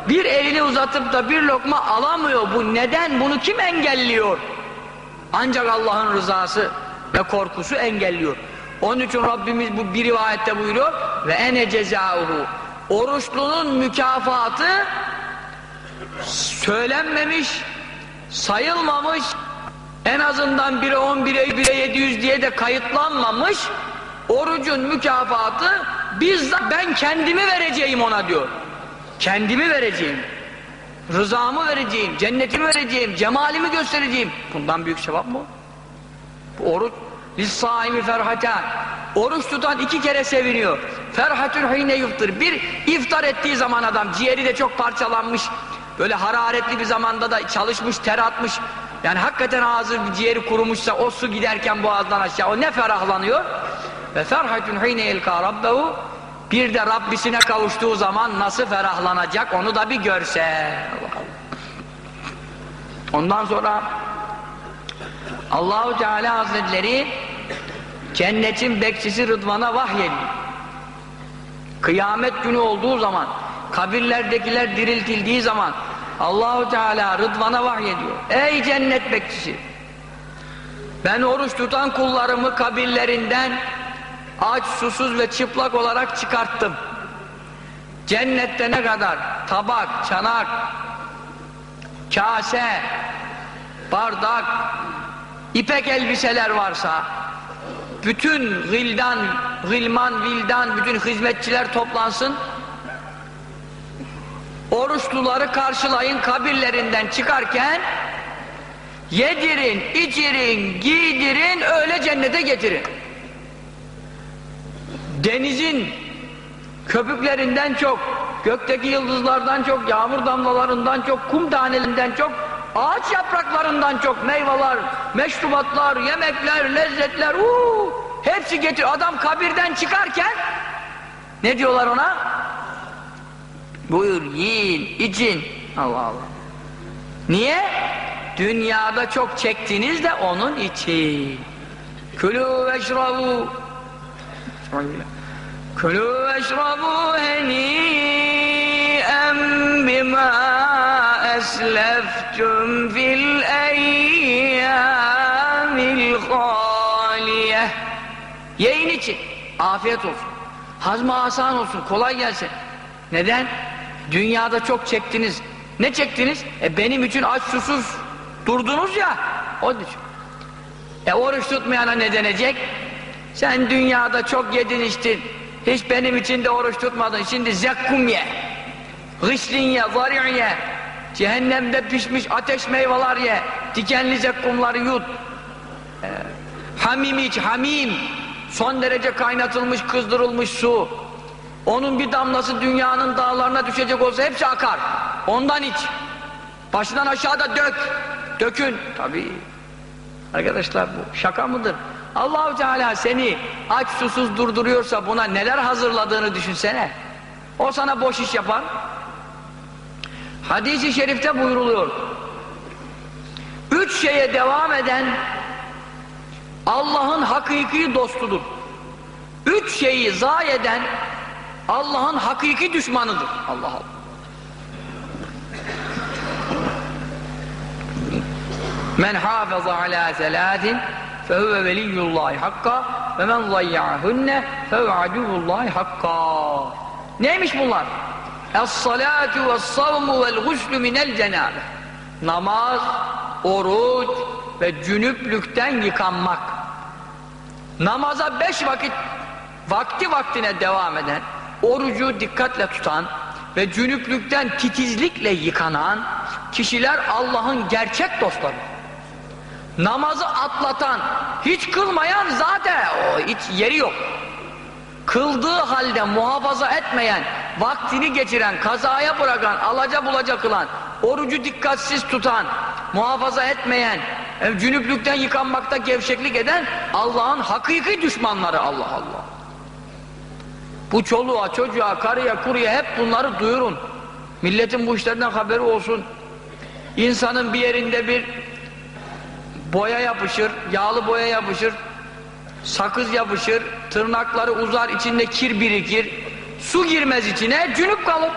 Bir elini uzatıp da bir lokma alamıyor. Bu neden? Bunu kim engelliyor? Ancak Allah'ın rızası ve korkusu engelliyor. Onun için Rabbimiz bu bir rivayette buyuruyor ve ene cezauhu. Oruçlunun mükafatı söylenmemiş, sayılmamış, en azından 1'e 10, 1'e 1'e 700 diye de kayıtlanmamış orucun mükafatı bizzat ben kendimi vereceğim ona diyor kendimi vereceğim Rızamı vereceğim, cennetimi vereceğim, cemalimi göstereceğim. Bundan büyük sevap mı? Bu oruç lissaimi ferhatan. Oruç tutan iki kere seviniyor. Ferhatül hine yuftur. Bir iftar ettiği zaman adam ciğeri de çok parçalanmış. Böyle hararetli bir zamanda da çalışmış, ter atmış. Yani hakikaten ağzı ciğeri kurumuşsa o su giderken boğazdan aşağı o ne ferahlanıyor? Ve ferhatün hine yelka rabbehu bir de Rabbisine kavuştuğu zaman nasıl ferahlanacak onu da bir görse. Ondan sonra Allahu Teala Hazretleri cennetin bekçisi Rıdvan'a vahyediyor. Kıyamet günü olduğu zaman kabirlerdekiler diriltildiği zaman Allahu Teala Rıdvan'a vahyediyor. Ey cennet bekçisi! Ben oruç tutan kullarımı kabirlerinden aç, susuz ve çıplak olarak çıkarttım. Cennette ne kadar tabak, çanak, kase, bardak, ipek elbiseler varsa bütün gildan, gilman, vildan, bütün hizmetçiler toplansın oruçluları karşılayın kabirlerinden çıkarken yedirin, içirin, giydirin, öyle cennete getirin. Denizin köpüklerinden çok, gökteki yıldızlardan çok, yağmur damlalarından çok, kum tanelerinden çok, ağaç yapraklarından çok meyveler, meşrubatlar, yemekler, lezzetler, uuu, hepsi getir. Adam kabirden çıkarken ne diyorlar ona? Buyur yiyin, için. Allah Allah. Niye? Dünyada çok çektiniz de onun için. Külü veşrabu Külü veşrabu heni'en bima esleftum fil eyyamil haliyeh Yiyin için. Afiyet olsun. Hazma asan olsun. Kolay gelsin. Neden? Dünyada çok çektiniz. Ne çektiniz? E benim için aç susuz durdunuz ya. Onun için. E oruç tutmayana ne denecek? Sen dünyada çok yedin içtin. Hiç benim için de oruç tutmadın. Şimdi zekkum ye. Gıslin ye, zari' ye. Cehennemde pişmiş ateş meyveler ye. Dikenli zekkumları yut. E, hamim iç, hamim. Son derece kaynatılmış, kızdırılmış su. Onun bir damlası dünyanın dağlarına düşecek olsa hepsi akar. Ondan iç. Başından aşağıda dök. Dökün. Tabii. Arkadaşlar bu şaka mıdır? Allahu Teala seni aç susuz durduruyorsa buna neler hazırladığını düşünsene. O sana boş iş yapar. Hadis-i şerifte buyruluyor. Üç şeye devam eden Allah'ın hakiki dostudur. Üç şeyi zayi eden Allah'ın hakiki düşmanıdır. Allah Allah. Men hafaza ala selatin fehuve veliyyullahi hakka ve men zayya'hunne fehuve aduvullahi hakka. Neymiş bunlar? Es-salatu ve's-savmu vel-guslü minel cenabe. Namaz, oruç ve cünüplükten yıkanmak. Namaza beş vakit vakti vaktine devam eden orucu dikkatle tutan ve cünüplükten titizlikle yıkanan kişiler Allah'ın gerçek dostları. Namazı atlatan, hiç kılmayan zaten o hiç yeri yok. Kıldığı halde muhafaza etmeyen, vaktini geçiren, kazaya bırakan, alaca bulaca kılan, orucu dikkatsiz tutan, muhafaza etmeyen, e, cünüplükten yıkanmakta gevşeklik eden Allah'ın hakiki düşmanları Allah Allah. Bu çoluğa, çocuğa, karıya, kuruya hep bunları duyurun. Milletin bu işlerden haberi olsun. İnsanın bir yerinde bir boya yapışır, yağlı boya yapışır, sakız yapışır, tırnakları uzar, içinde kir birikir, su girmez içine, cünüp kalır.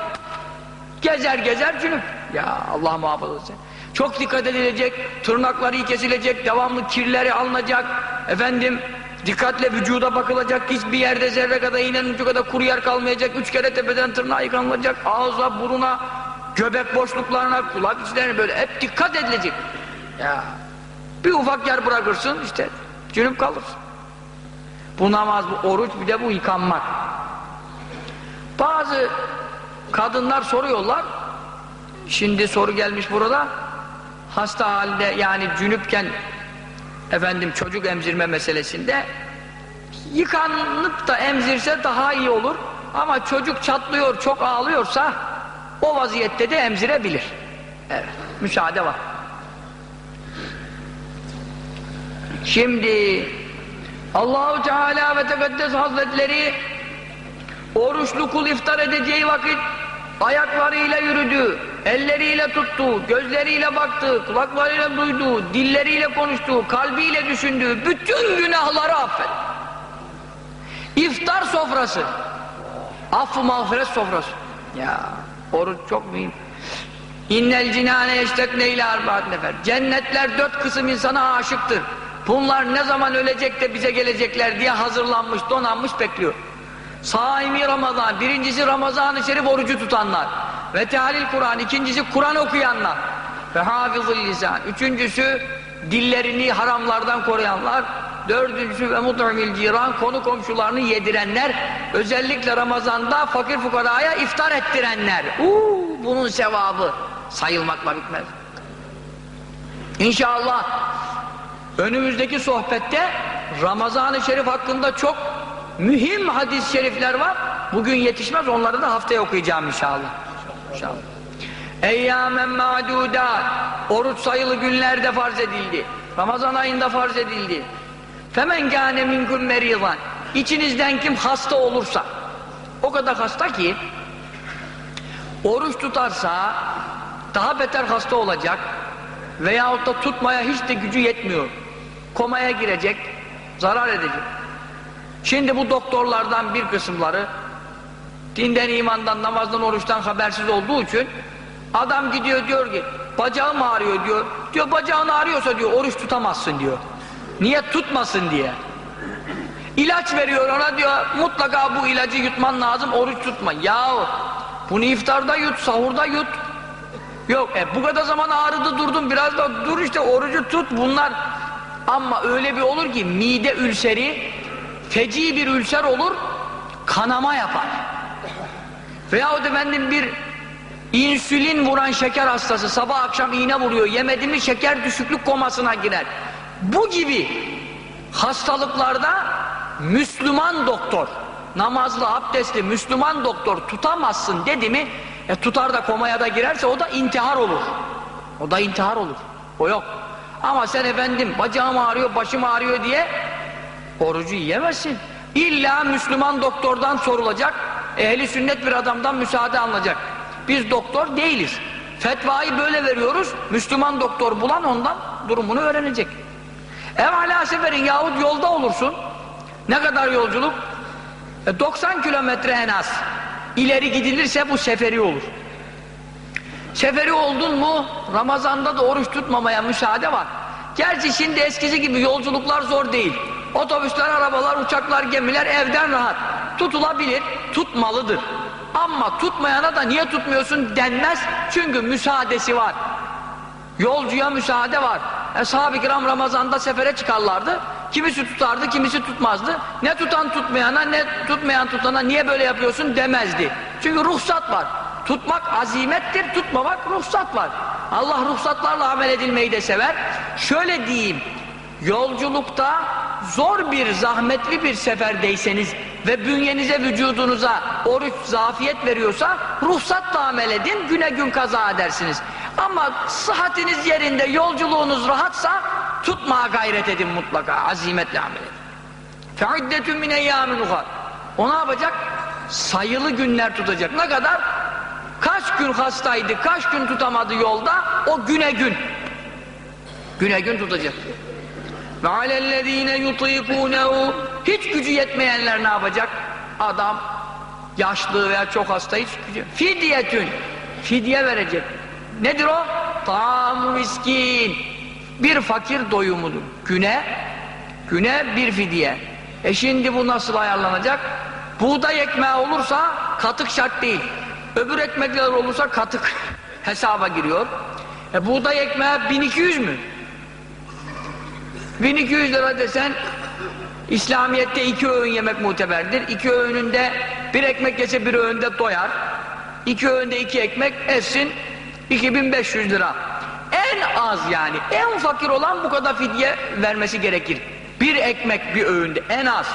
Gezer gezer cünüp. Ya Allah muhafaza etsin. Çok dikkat edilecek, tırnakları iyi kesilecek, devamlı kirleri alınacak, efendim Dikkatle vücuda bakılacak, hiçbir yerde zerre kadar iğnenin ucu kadar kuru yer kalmayacak, üç kere tepeden tırnağa yıkanılacak, ağza, buruna, göbek boşluklarına, kulak içlerine böyle hep dikkat edilecek. Ya bir ufak yer bırakırsın işte cünüp kalırsın. Bu namaz, bu oruç bir de bu yıkanmak. Bazı kadınlar soruyorlar, Şimdi soru gelmiş burada. Hasta halde yani cünüpken efendim çocuk emzirme meselesinde yıkanıp da emzirse daha iyi olur. Ama çocuk çatlıyor, çok ağlıyorsa o vaziyette de emzirebilir. Evet, müsaade var. Şimdi Allahu Teala ve Tekaddes Hazretleri oruçlu kul iftar edeceği vakit ayaklarıyla yürüdü, elleriyle tuttu, gözleriyle baktı, kulaklarıyla duydu, dilleriyle konuştu, kalbiyle düşündü, bütün günahları affet. İftar sofrası, affı mağfiret sofrası. Ya oruç çok mühim. İnnel cinane yeştekne ile arbaat nefer. Cennetler dört kısım insana aşıktır. Bunlar ne zaman ölecek de bize gelecekler diye hazırlanmış, donanmış bekliyor. Saimi Ramazan, birincisi Ramazan-ı Şerif orucu tutanlar. Ve tehalil Kur'an, ikincisi Kur'an okuyanlar. Ve hafızıl lisan, üçüncüsü dillerini haramlardan koruyanlar. Dördüncüsü ve mut'imil ciran, konu komşularını yedirenler. Özellikle Ramazan'da fakir fukaraya iftar ettirenler. Uuu, bunun sevabı sayılmakla bitmez. İnşallah önümüzdeki sohbette Ramazan-ı Şerif hakkında çok mühim hadis-i şerifler var. Bugün yetişmez onları da haftaya okuyacağım inşallah. İnşallah. Eyyamen ma'dudat oruç sayılı günlerde farz edildi. Ramazan ayında farz edildi. Femen kâne minkum meridan İçinizden kim hasta olursa o kadar hasta ki oruç tutarsa daha beter hasta olacak veyahut da tutmaya hiç de gücü yetmiyor. Komaya girecek, zarar edecek. Şimdi bu doktorlardan bir kısımları dinden, imandan, namazdan, oruçtan habersiz olduğu için adam gidiyor diyor ki bacağım ağrıyor diyor. Diyor bacağın ağrıyorsa diyor oruç tutamazsın diyor. Niye tutmasın diye. İlaç veriyor ona diyor mutlaka bu ilacı yutman lazım oruç tutma. Yahu bunu iftarda yut, sahurda yut. Yok e bu kadar zaman ağrıdı durdum biraz da dur işte orucu tut bunlar. Ama öyle bir olur ki mide ülseri feci bir ülser olur kanama yapar. Veyahut efendim bir insülin vuran şeker hastası sabah akşam iğne vuruyor yemedi mi şeker düşüklük komasına girer. Bu gibi hastalıklarda Müslüman doktor namazlı abdestli Müslüman doktor tutamazsın dedi mi e tutar da komaya da girerse o da intihar olur. O da intihar olur. O yok. Ama sen efendim bacağım ağrıyor, başım ağrıyor diye orucu yiyemezsin. İlla Müslüman doktordan sorulacak, ehli sünnet bir adamdan müsaade alınacak. Biz doktor değiliz. Fetvayı böyle veriyoruz, Müslüman doktor bulan ondan durumunu öğrenecek. Evvela seferin yahut yolda olursun. Ne kadar yolculuk? E 90 kilometre en az. İleri gidilirse bu seferi olur. Seferi oldun mu Ramazan'da da oruç tutmamaya müsaade var. Gerçi şimdi eskisi gibi yolculuklar zor değil. Otobüsler, arabalar, uçaklar, gemiler evden rahat. Tutulabilir, tutmalıdır. Ama tutmayana da niye tutmuyorsun denmez. Çünkü müsaadesi var. Yolcuya müsaade var. Eshab-ı kiram Ramazan'da sefere çıkarlardı. Kimisi tutardı, kimisi tutmazdı. Ne tutan tutmayana, ne tutmayan tutana niye böyle yapıyorsun demezdi. Çünkü ruhsat var. Tutmak azimettir, tutmamak ruhsat var. Allah ruhsatlarla amel edilmeyi de sever. Şöyle diyeyim, yolculukta zor bir, zahmetli bir seferdeyseniz ve bünyenize, vücudunuza oruç zafiyet veriyorsa ruhsatla amel edin, güne gün kaza edersiniz. Ama sıhhatiniz yerinde, yolculuğunuz rahatsa tutmaya gayret edin mutlaka, azimetle amel edin. فَعِدَّتُ مِنْ اَيَّامٍ اُخَرٍ O ne yapacak? Sayılı günler tutacak. Ne kadar? Kaç gün hastaydı, kaç gün tutamadı yolda, o güne gün. Güne gün tutacak. Ve alellezine yutikunehu hiç gücü yetmeyenler ne yapacak? Adam yaşlı veya çok hasta hiç gücü. Fidyetün fidye verecek. Nedir o? Tam miskin. Bir fakir doyumudur. Güne güne bir fidye. E şimdi bu nasıl ayarlanacak? Buğday ekmeği olursa katık şart değil. Öbür ekmekler olursa katık hesaba giriyor. E buğday ekmeği 1200 mü? 1200 lira desen İslamiyet'te iki öğün yemek muteberdir. İki öğününde bir ekmek yese bir öğünde doyar. İki öğünde iki ekmek etsin 2500 lira. En az yani en fakir olan bu kadar fidye vermesi gerekir. Bir ekmek bir öğünde en az.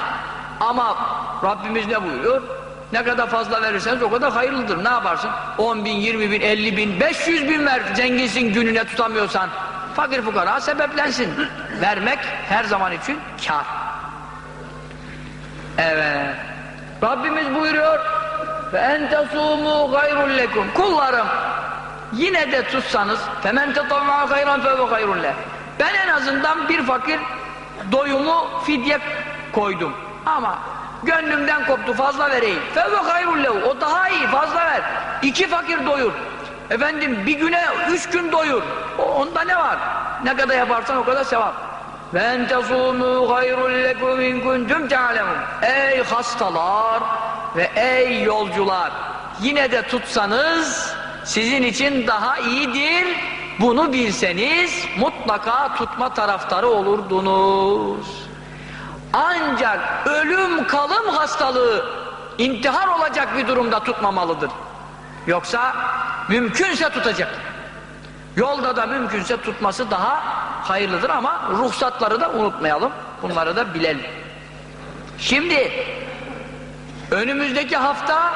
Ama Rabbimiz ne buyuruyor? Ne kadar fazla verirseniz o kadar hayırlıdır. Ne yaparsın? 10 bin, 20 bin, 50 bin, 500 bin ver. Zenginsin gününe tutamıyorsan. Fakir fukara sebeplensin. Vermek her zaman için kar. Evet. Rabbimiz buyuruyor ve entasumu gayrul lekum. Kullarım yine de tutsanız femen tetavva hayran fe hayrun leh. Ben en azından bir fakir doyumu fidye koydum. Ama gönlümden koptu fazla vereyim. Fe hayrun lehu. O daha iyi fazla ver. İki fakir doyur. Efendim bir güne üç gün doyur. O, onda ne var? Ne kadar yaparsan o kadar sevap. Ve entasumu hayrun lekum in kuntum ta'lemun. Ey hastalar ve ey yolcular yine de tutsanız sizin için daha iyidir. Bunu bilseniz mutlaka tutma taraftarı olurdunuz. Ancak ölüm kalım hastalığı intihar olacak bir durumda tutmamalıdır. Yoksa mümkünse tutacak. Yolda da mümkünse tutması daha hayırlıdır ama ruhsatları da unutmayalım. Bunları da bilelim. Şimdi önümüzdeki hafta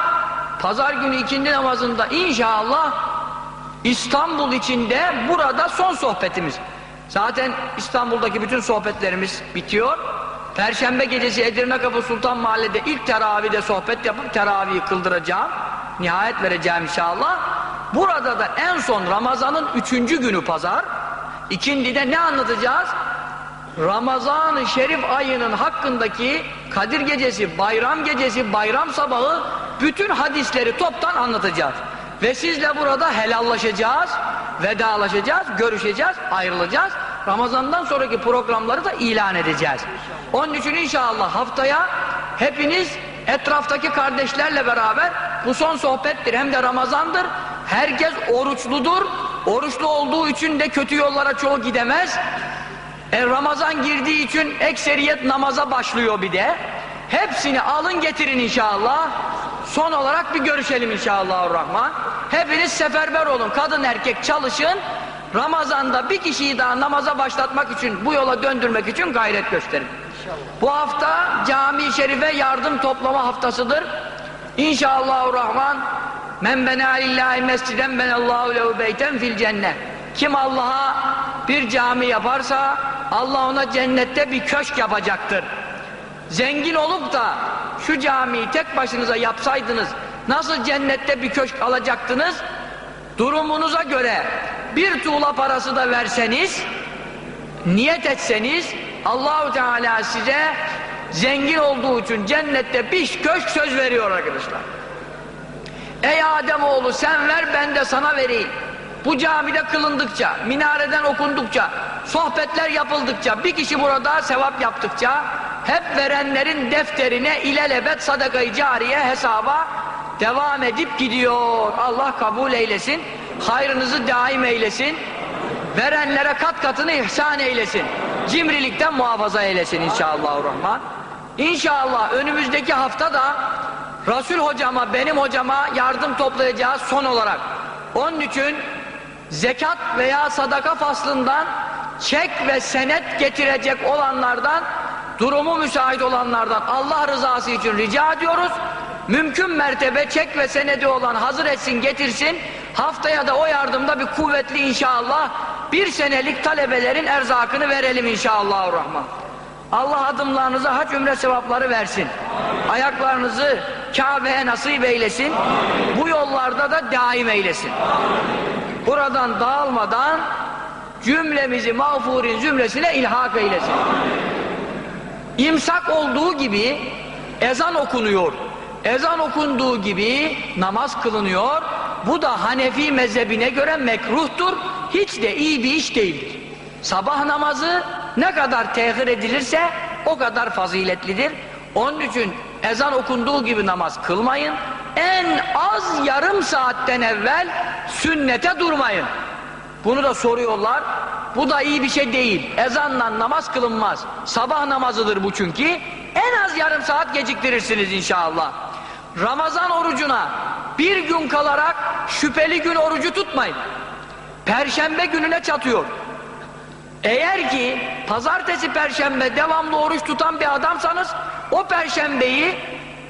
pazar günü ikindi namazında inşallah İstanbul içinde burada son sohbetimiz. Zaten İstanbul'daki bütün sohbetlerimiz bitiyor. Perşembe gecesi Edirne Kapı Sultan Mahalle'de ilk teravide sohbet yapıp teravihi kıldıracağım. Nihayet vereceğim inşallah. Burada da en son Ramazan'ın üçüncü günü pazar. İkindide ne anlatacağız? Ramazan-ı Şerif ayının hakkındaki Kadir Gecesi, Bayram Gecesi, Bayram Sabahı bütün hadisleri toptan anlatacağız. Ve sizle burada helallaşacağız, vedalaşacağız, görüşeceğiz, ayrılacağız. Ramazan'dan sonraki programları da ilan edeceğiz. Onun için inşallah haftaya hepiniz etraftaki kardeşlerle beraber bu son sohbettir. Hem de Ramazan'dır. Herkes oruçludur. Oruçlu olduğu için de kötü yollara çoğu gidemez. E, Ramazan girdiği için ekseriyet namaza başlıyor bir de. Hepsini alın getirin inşallah. Son olarak bir görüşelim inşallahurrahman. Hepiniz seferber olun. Kadın erkek çalışın. Ramazan'da bir kişiyi daha namaza başlatmak için, bu yola döndürmek için gayret gösterin. Bu hafta cami-i şerife yardım toplama haftasıdır. İnşallahurrahman men bena lillahi mesciden benallahu lehu beyten fil cennet. Kim Allah'a bir cami yaparsa Allah ona cennette bir köşk yapacaktır. Zengin olup da şu camiyi tek başınıza yapsaydınız nasıl cennette bir köşk alacaktınız? Durumunuza göre bir tuğla parası da verseniz niyet etseniz Allahu Teala size zengin olduğu için cennette bir köşk söz veriyor arkadaşlar. Ey Ademoğlu sen ver ben de sana vereyim. Bu camide kılındıkça, minareden okundukça, sohbetler yapıldıkça, bir kişi burada sevap yaptıkça hep verenlerin defterine ilelebet sadakayı cariye hesaba devam edip gidiyor. Allah kabul eylesin. Hayrınızı daim eylesin. Verenlere kat katını ihsan eylesin. Cimrilikten muhafaza eylesin inşallahurrahman. İnşallah önümüzdeki hafta da Resul hocama, benim hocama yardım toplayacağız son olarak. Onun için zekat veya sadaka faslından çek ve senet getirecek olanlardan durumu müsait olanlardan Allah rızası için rica ediyoruz. Mümkün mertebe çek ve senedi olan hazır etsin getirsin. Haftaya da o yardımda bir kuvvetli inşallah bir senelik talebelerin erzakını verelim inşallahurrahman. Allah adımlarınıza hac ümre sevapları versin. Ayaklarınızı Kabe'ye nasip eylesin. Bu yollarda da daim eylesin. Buradan dağılmadan cümlemizi mağfurin zümresine ilhak eylesin. İmsak olduğu gibi ezan okunuyor. Ezan okunduğu gibi namaz kılınıyor. Bu da Hanefi mezhebine göre mekruhtur. Hiç de iyi bir iş değildir. Sabah namazı ne kadar tehir edilirse o kadar faziletlidir. Onun için ezan okunduğu gibi namaz kılmayın. En az yarım saatten evvel sünnete durmayın. Bunu da soruyorlar. Bu da iyi bir şey değil. Ezanla namaz kılınmaz. Sabah namazıdır bu çünkü. En az yarım saat geciktirirsiniz inşallah. Ramazan orucuna bir gün kalarak şüpheli gün orucu tutmayın. Perşembe gününe çatıyor. Eğer ki pazartesi perşembe devamlı oruç tutan bir adamsanız o perşembeyi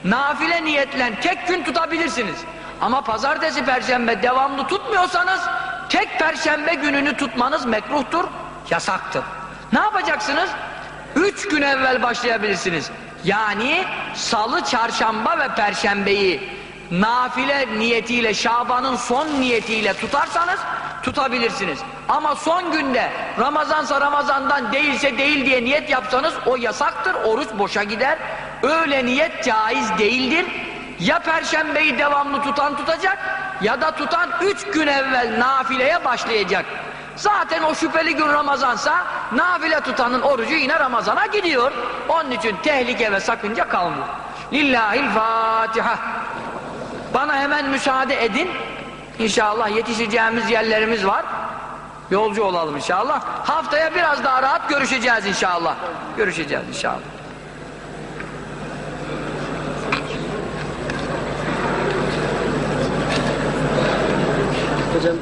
nafile niyetle tek gün tutabilirsiniz. Ama pazartesi perşembe devamlı tutmuyorsanız tek perşembe gününü tutmanız mekruhtur, yasaktır. Ne yapacaksınız? Üç gün evvel başlayabilirsiniz. Yani salı, çarşamba ve perşembeyi nafile niyetiyle, Şaban'ın son niyetiyle tutarsanız tutabilirsiniz. Ama son günde Ramazansa Ramazan'dan değilse değil diye niyet yapsanız o yasaktır, oruç boşa gider. Öyle niyet caiz değildir. Ya perşembeyi devamlı tutan tutacak ya da tutan üç gün evvel nafileye başlayacak. Zaten o şüpheli gün Ramazansa nafile tutanın orucu yine Ramazan'a gidiyor. Onun için tehlike ve sakınca kalmıyor. Lillahil Fatiha. Bana hemen müsaade edin. İnşallah yetişeceğimiz yerlerimiz var. Yolcu olalım inşallah. Haftaya biraz daha rahat görüşeceğiz inşallah. Görüşeceğiz inşallah. Hocam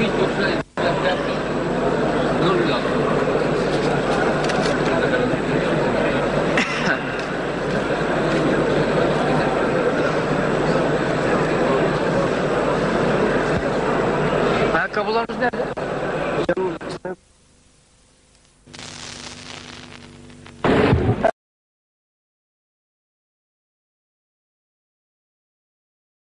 Hiç yoksa ne oluyor? Ayakkabılarınız nerede?